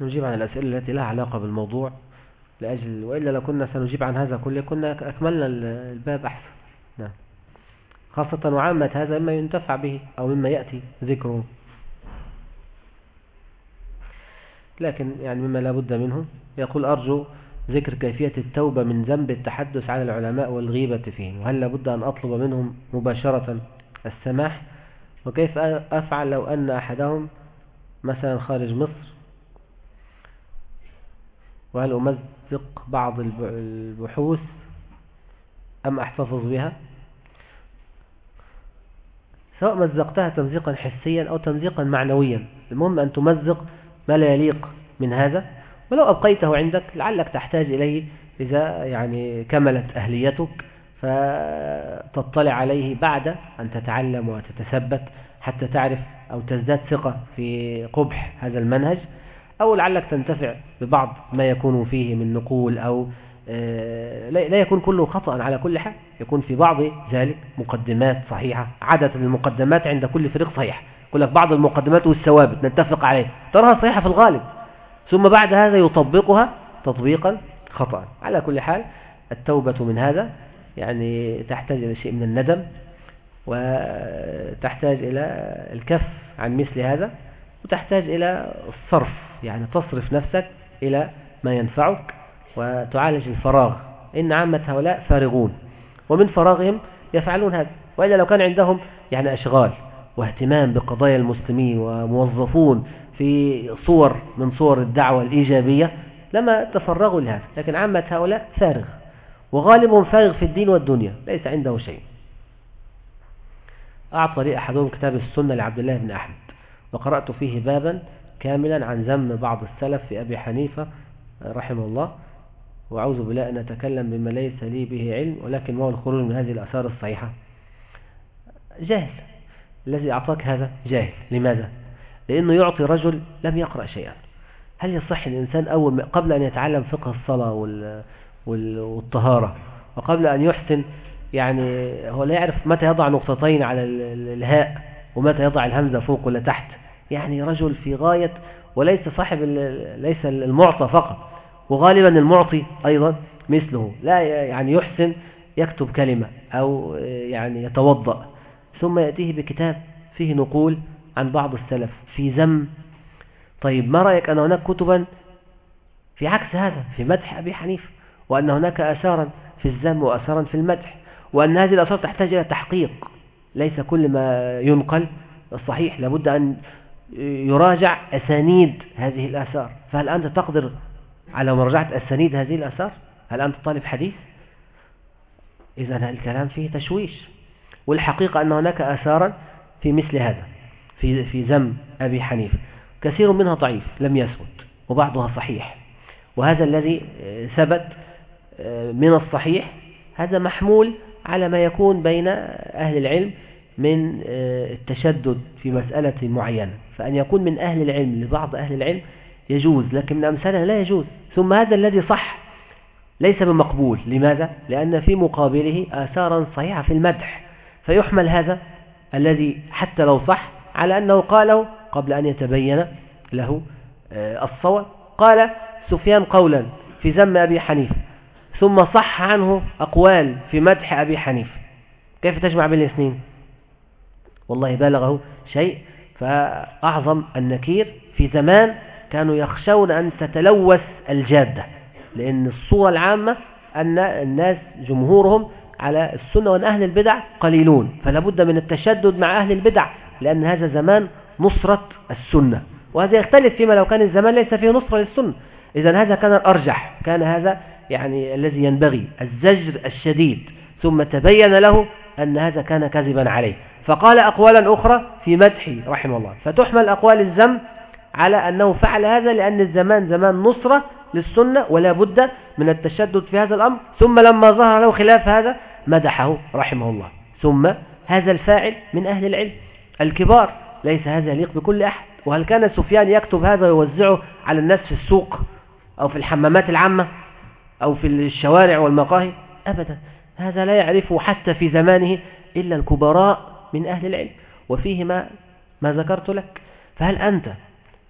نجيب عن الأسئلة التي لها علاقة بالموضوع لأجل وإلا لو كنا سنجيب عن هذا كله. كنا أكملنا الباب أحسن. نعم. خاصة وعامة هذا مما ينتفع به أو مما يأتي ذكره. لكن يعني مما لا بد منه. يقول أرجو ذكر كيفية التوبة من ذنب التحدث على العلماء والغيبة فيهم. وهل لابد أن أطلب منهم مباشرة السماح؟ وكيف أفعل لو أن أحدهم مثلا خارج مصر وهل أمزق بعض البحوث أم أحتفظ بها؟ سواء مزقتها تمزيقا حسيا أو تمزيقا معنويا. المهم أن تمزق ما لا يليق من هذا. ولو أبقيته عندك لعلك تحتاج إليه إذا يعني كملت أهليتك فتطلع عليه بعد أن تتعلم وتتثبت حتى تعرف أو تزداد ثقة في قبح هذا المنهج. أو لعلك تنتفع ببعض ما يكون فيه من نقول أو آه، لا يكون كله خطأ على كل حال يكون في بعض ذلك مقدمات صحيحة عادة المقدمات عند كل فريق صحيح يقول لك بعض المقدمات والثوابت نتفق عليها تراها صحيحة في الغالب ثم بعد هذا يطبقها تطبيقا خطأ. على كل حال التوبة من هذا يعني تحتاج إلى شيء من الندم وتحتاج إلى الكف عن مثل هذا. وتحتاج إلى الصرف يعني تصرف نفسك إلى ما ينفعك وتعالج الفراغ. إن عامة هؤلاء فارغون ومن فراغهم يفعلون هذا. وإلا لو كان عندهم يعني أشغال واهتمام بقضايا المسلمين وموظفون في صور من صور الدعوة الإيجابية لما تفرغوا لهذا. لكن عامة هؤلاء فارغ وغالبهم فارغ في الدين والدنيا ليس عنده شيء. أعطى لي أحدهم كتاب السنة لعبد الله بن أحمد. وقرأت فيه بابا كاملا عن ذم بعض السلف في أبي حنيفة رحمه الله. وأعوذ بالله أن أتكلم بما ليس لي به علم ولكن ما هو الخروج من هذه الأثار الصحيحة؟ جاهل. الذي أعطاك هذا جاهل. لماذا؟ لأنه يعطي رجل لم يقرأ شيئا. هل يصح الإنسان أول قبل أن يتعلم فقه الصلاة والطهارة وقبل أن يحسن يعني هو لا يعرف متى يضع نقطتين على الهاء؟ ومتى يضع الهمزة فوق ولا تحت؟ يعني رجل في غاية وليس صاحب ليس المعطى فقط وغالبا المعطي أيضا مثله لا يعني يحسن يكتب كلمة أو يعني يتوضأ ثم يأتيه بكتاب فيه نقول عن بعض السلف في ذم. طيب ما رأيك أن هناك كتبا في عكس هذا في مدح أبي حنيفة وأن هناك أثارا في الذم وأثارا في المدح وأن هذه الآثار تحتاج إلى تحقيق؟ ليس كل ما ينقل صحيح. لابد أن يراجع أسانيد هذه الآثار. فهل أنت تقدر على مراجعة أسانيد هذه الآثار؟ هل أنت طالب حديث؟ إذا الكلام فيه تشويش. والحقيقة أن هناك آثارا في مثل هذا في في ذم أبي حنيفة. كثير منها ضعيف لم يثبت وبعضها صحيح. وهذا الذي ثبت آه، من الصحيح هذا محمول على ما يكون بين أهل العلم من آه، التشدد في مسألة معينة. فأن يكون من أهل العلم لبعض أهل العلم يجوز لكن من أمثالها لا يجوز. ثم هذا الذي صح ليس بمقبول. لماذا؟ لأن في مقابله آثارا صحيحة في المدح. فيحمل هذا الذي حتى لو صح على أنه قاله قبل أن يتبين له آه، الصواب. قال سفيان قولا في ذم أبي حنيفة. ثم صح عنه أقوال في مدح أبي حنيفة. كيف تجمع بين الاثنين؟ والله بلغه شيء فأعظم النكير في زمان كانوا يخشون أن تتلوث الجادة لأن الصورة العامة أن الناس جمهورهم على السنة وأن أهل البدع قليلون فلا بد من التشدد مع أهل البدع لأن هذا زمان نصرة السنة وهذا يختلف فيما لو كان الزمان ليس فيه نصرة للسنة. إذا هذا كان الأرجح كان هذا يعني الذي ينبغي الزجر الشديد. ثم تبين له أن هذا كان كذبا عليه. فقال أقوالا أخرى في مدحه رحمه الله فتحمل أقوال الزم على أنه فعل هذا لأن الزمان زمان نصرة للسنة ولا بد من التشدد في هذا الأمر. ثم لما ظهر له خلاف هذا مدحه رحمه الله. ثم هذا الفاعل من أهل العلم الكبار ليس هذا يليق بكل أحد. وهل كان سفيان يكتب هذا ويوزعه على الناس في السوق أو في الحمامات العامة؟ أو في الشوارع والمقاهي؟ أبدا. هذا لا يعرفه حتى في زمانه إلا الكبراء من أهل العلم وفيه ما, ما ذكرت لك. فهل أنت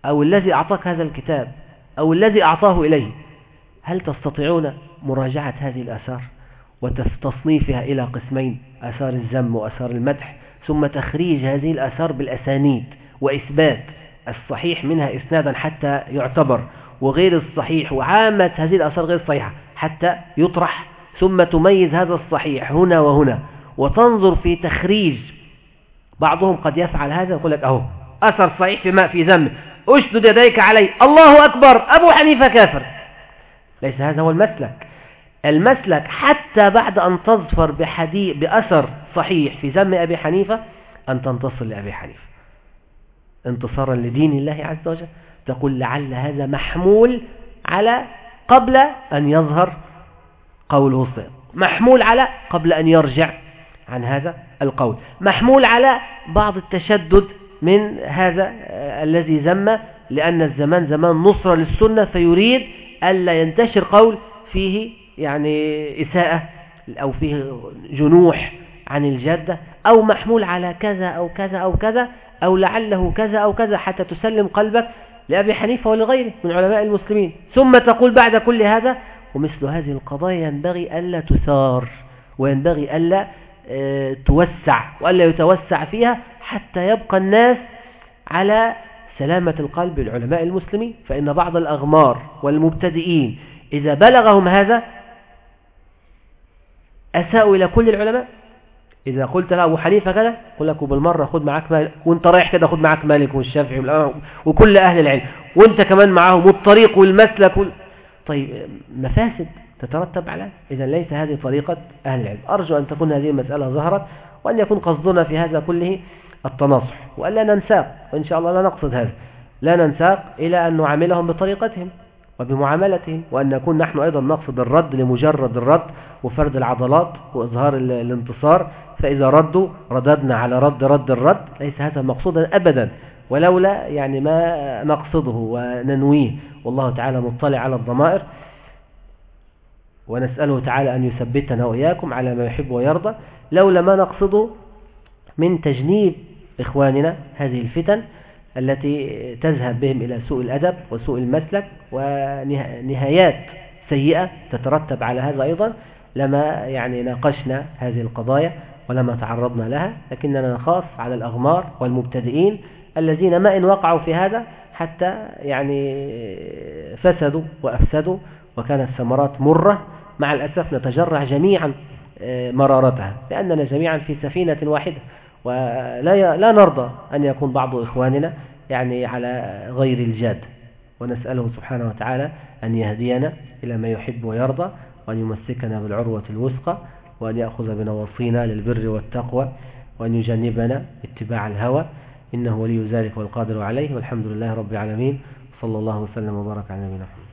أو الذي أعطاك هذا الكتاب أو الذي أعطاه إليه هل تستطيعون مراجعة هذه الآثار وتصنيفها إلى قسمين آثار الزم وآثار المدح ثم تخريج هذه الآثار بالأسانيد وإثبات الصحيح منها إسنادا حتى يعتبر وغير الصحيح وعامة هذه الآثار غير الصحيحة حتى يطرح ثم تميز هذا الصحيح هنا وهنا. وتنظر في تخريج بعضهم قد يفعل هذا يقول لك أهو أثر صحيح في في ذنب. أشدد يديك عليه الله أكبر. أبو حنيفة كافر. ليس هذا هو المسلك. المسلك حتى بعد أن تظفر بحديث بأثر صحيح في ذم أبي حنيفة أن تنتصر لأبي حنيفة. انتصارا لدين الله عز وجل. تقول لعل هذا محمول على قبل أن يظهر قوله الصدق محمول على قبل أن يرجع عن هذا القول. محمول على بعض التشدد من هذا الذي ذم لأن الزمان زمان نصرة للسنة فيريد ألا ينتشر قول فيه يعني إساءة أو فيه جنوح عن الجادة أو محمول على كذا أو كذا أو كذا أو لعله كذا أو كذا حتى تسلم قلبك لأبي حنيفة ولغيره من علماء المسلمين. ثم تقول بعد كل هذا ومثل هذه القضايا ينبغي ألا تثار وينبغي ألا آه، توسع وألا يتوسع فيها حتى يبقى الناس على سلامة القلب العلماء المسلمين. فإن بعض الأغمار والمبتدئين إذا بلغهم هذا أساءوا إلى كل العلماء. إذا قلت له أبو حنيفة كذا قل لك بالمرة خد معك مالك وأنت رايح كده خد معك مالك والشافعي وكل أهل العلم وأنت كمان معاهم والطريق والمسلك وال... طيب مفاسد تترتب على إذا ليس هذه طريقة أهل العلم. أرجو أن تكون هذه المسألة ظهرت وأن يكون قصدنا في هذا كله التناصح وألا ننساق وإن شاء الله لا نقصد هذا. لا ننساق إلى أن نعاملهم بطريقتهم. وبمعاملتهم وأن نكون نحن أيضا نقصد الرد لمجرد الرد وفرد العضلات وإظهار الانتصار. فإذا ردوا رددنا على رد رد الرد ليس هذا مقصودا أبدا ولولا يعني ما نقصده وننويه. والله تعالى مطلع على الضمائر. ونسأله تعالى أن يثبتنا وإياكم على ما يحب ويرضى. لولا ما نقصده من تجنيب إخواننا هذه الفتن التي تذهب بهم إلى سوء الأدب وسوء المسلك ونهايات سيئة تترتب على هذا أيضا لما يعني ناقشنا هذه القضايا ولما تعرضنا لها لكننا نخاف على الأغمار والمبتدئين الذين ما إن وقعوا في هذا حتى يعني فسدوا وأفسدوا وكانت الثمرات مرة. مع الأسف نتجرع جميعا آه، مرارتها لأننا جميعا في سفينة واحدة. ولا لا نرضى أن يكون بعض إخواننا يعني على غير الجاد. ونسأله سبحانه وتعالى أن يهدينا إلى ما يحب ويرضى وأن يمسكنا بالعروة الوثقى وأن يأخذ بنواصينا للبر والتقوى وأن يجنبنا اتباع الهوى. إنه ولي ذلك والقادر عليه والحمد لله رب العالمين. صلى الله وسلم وبارك على نبينا محمد.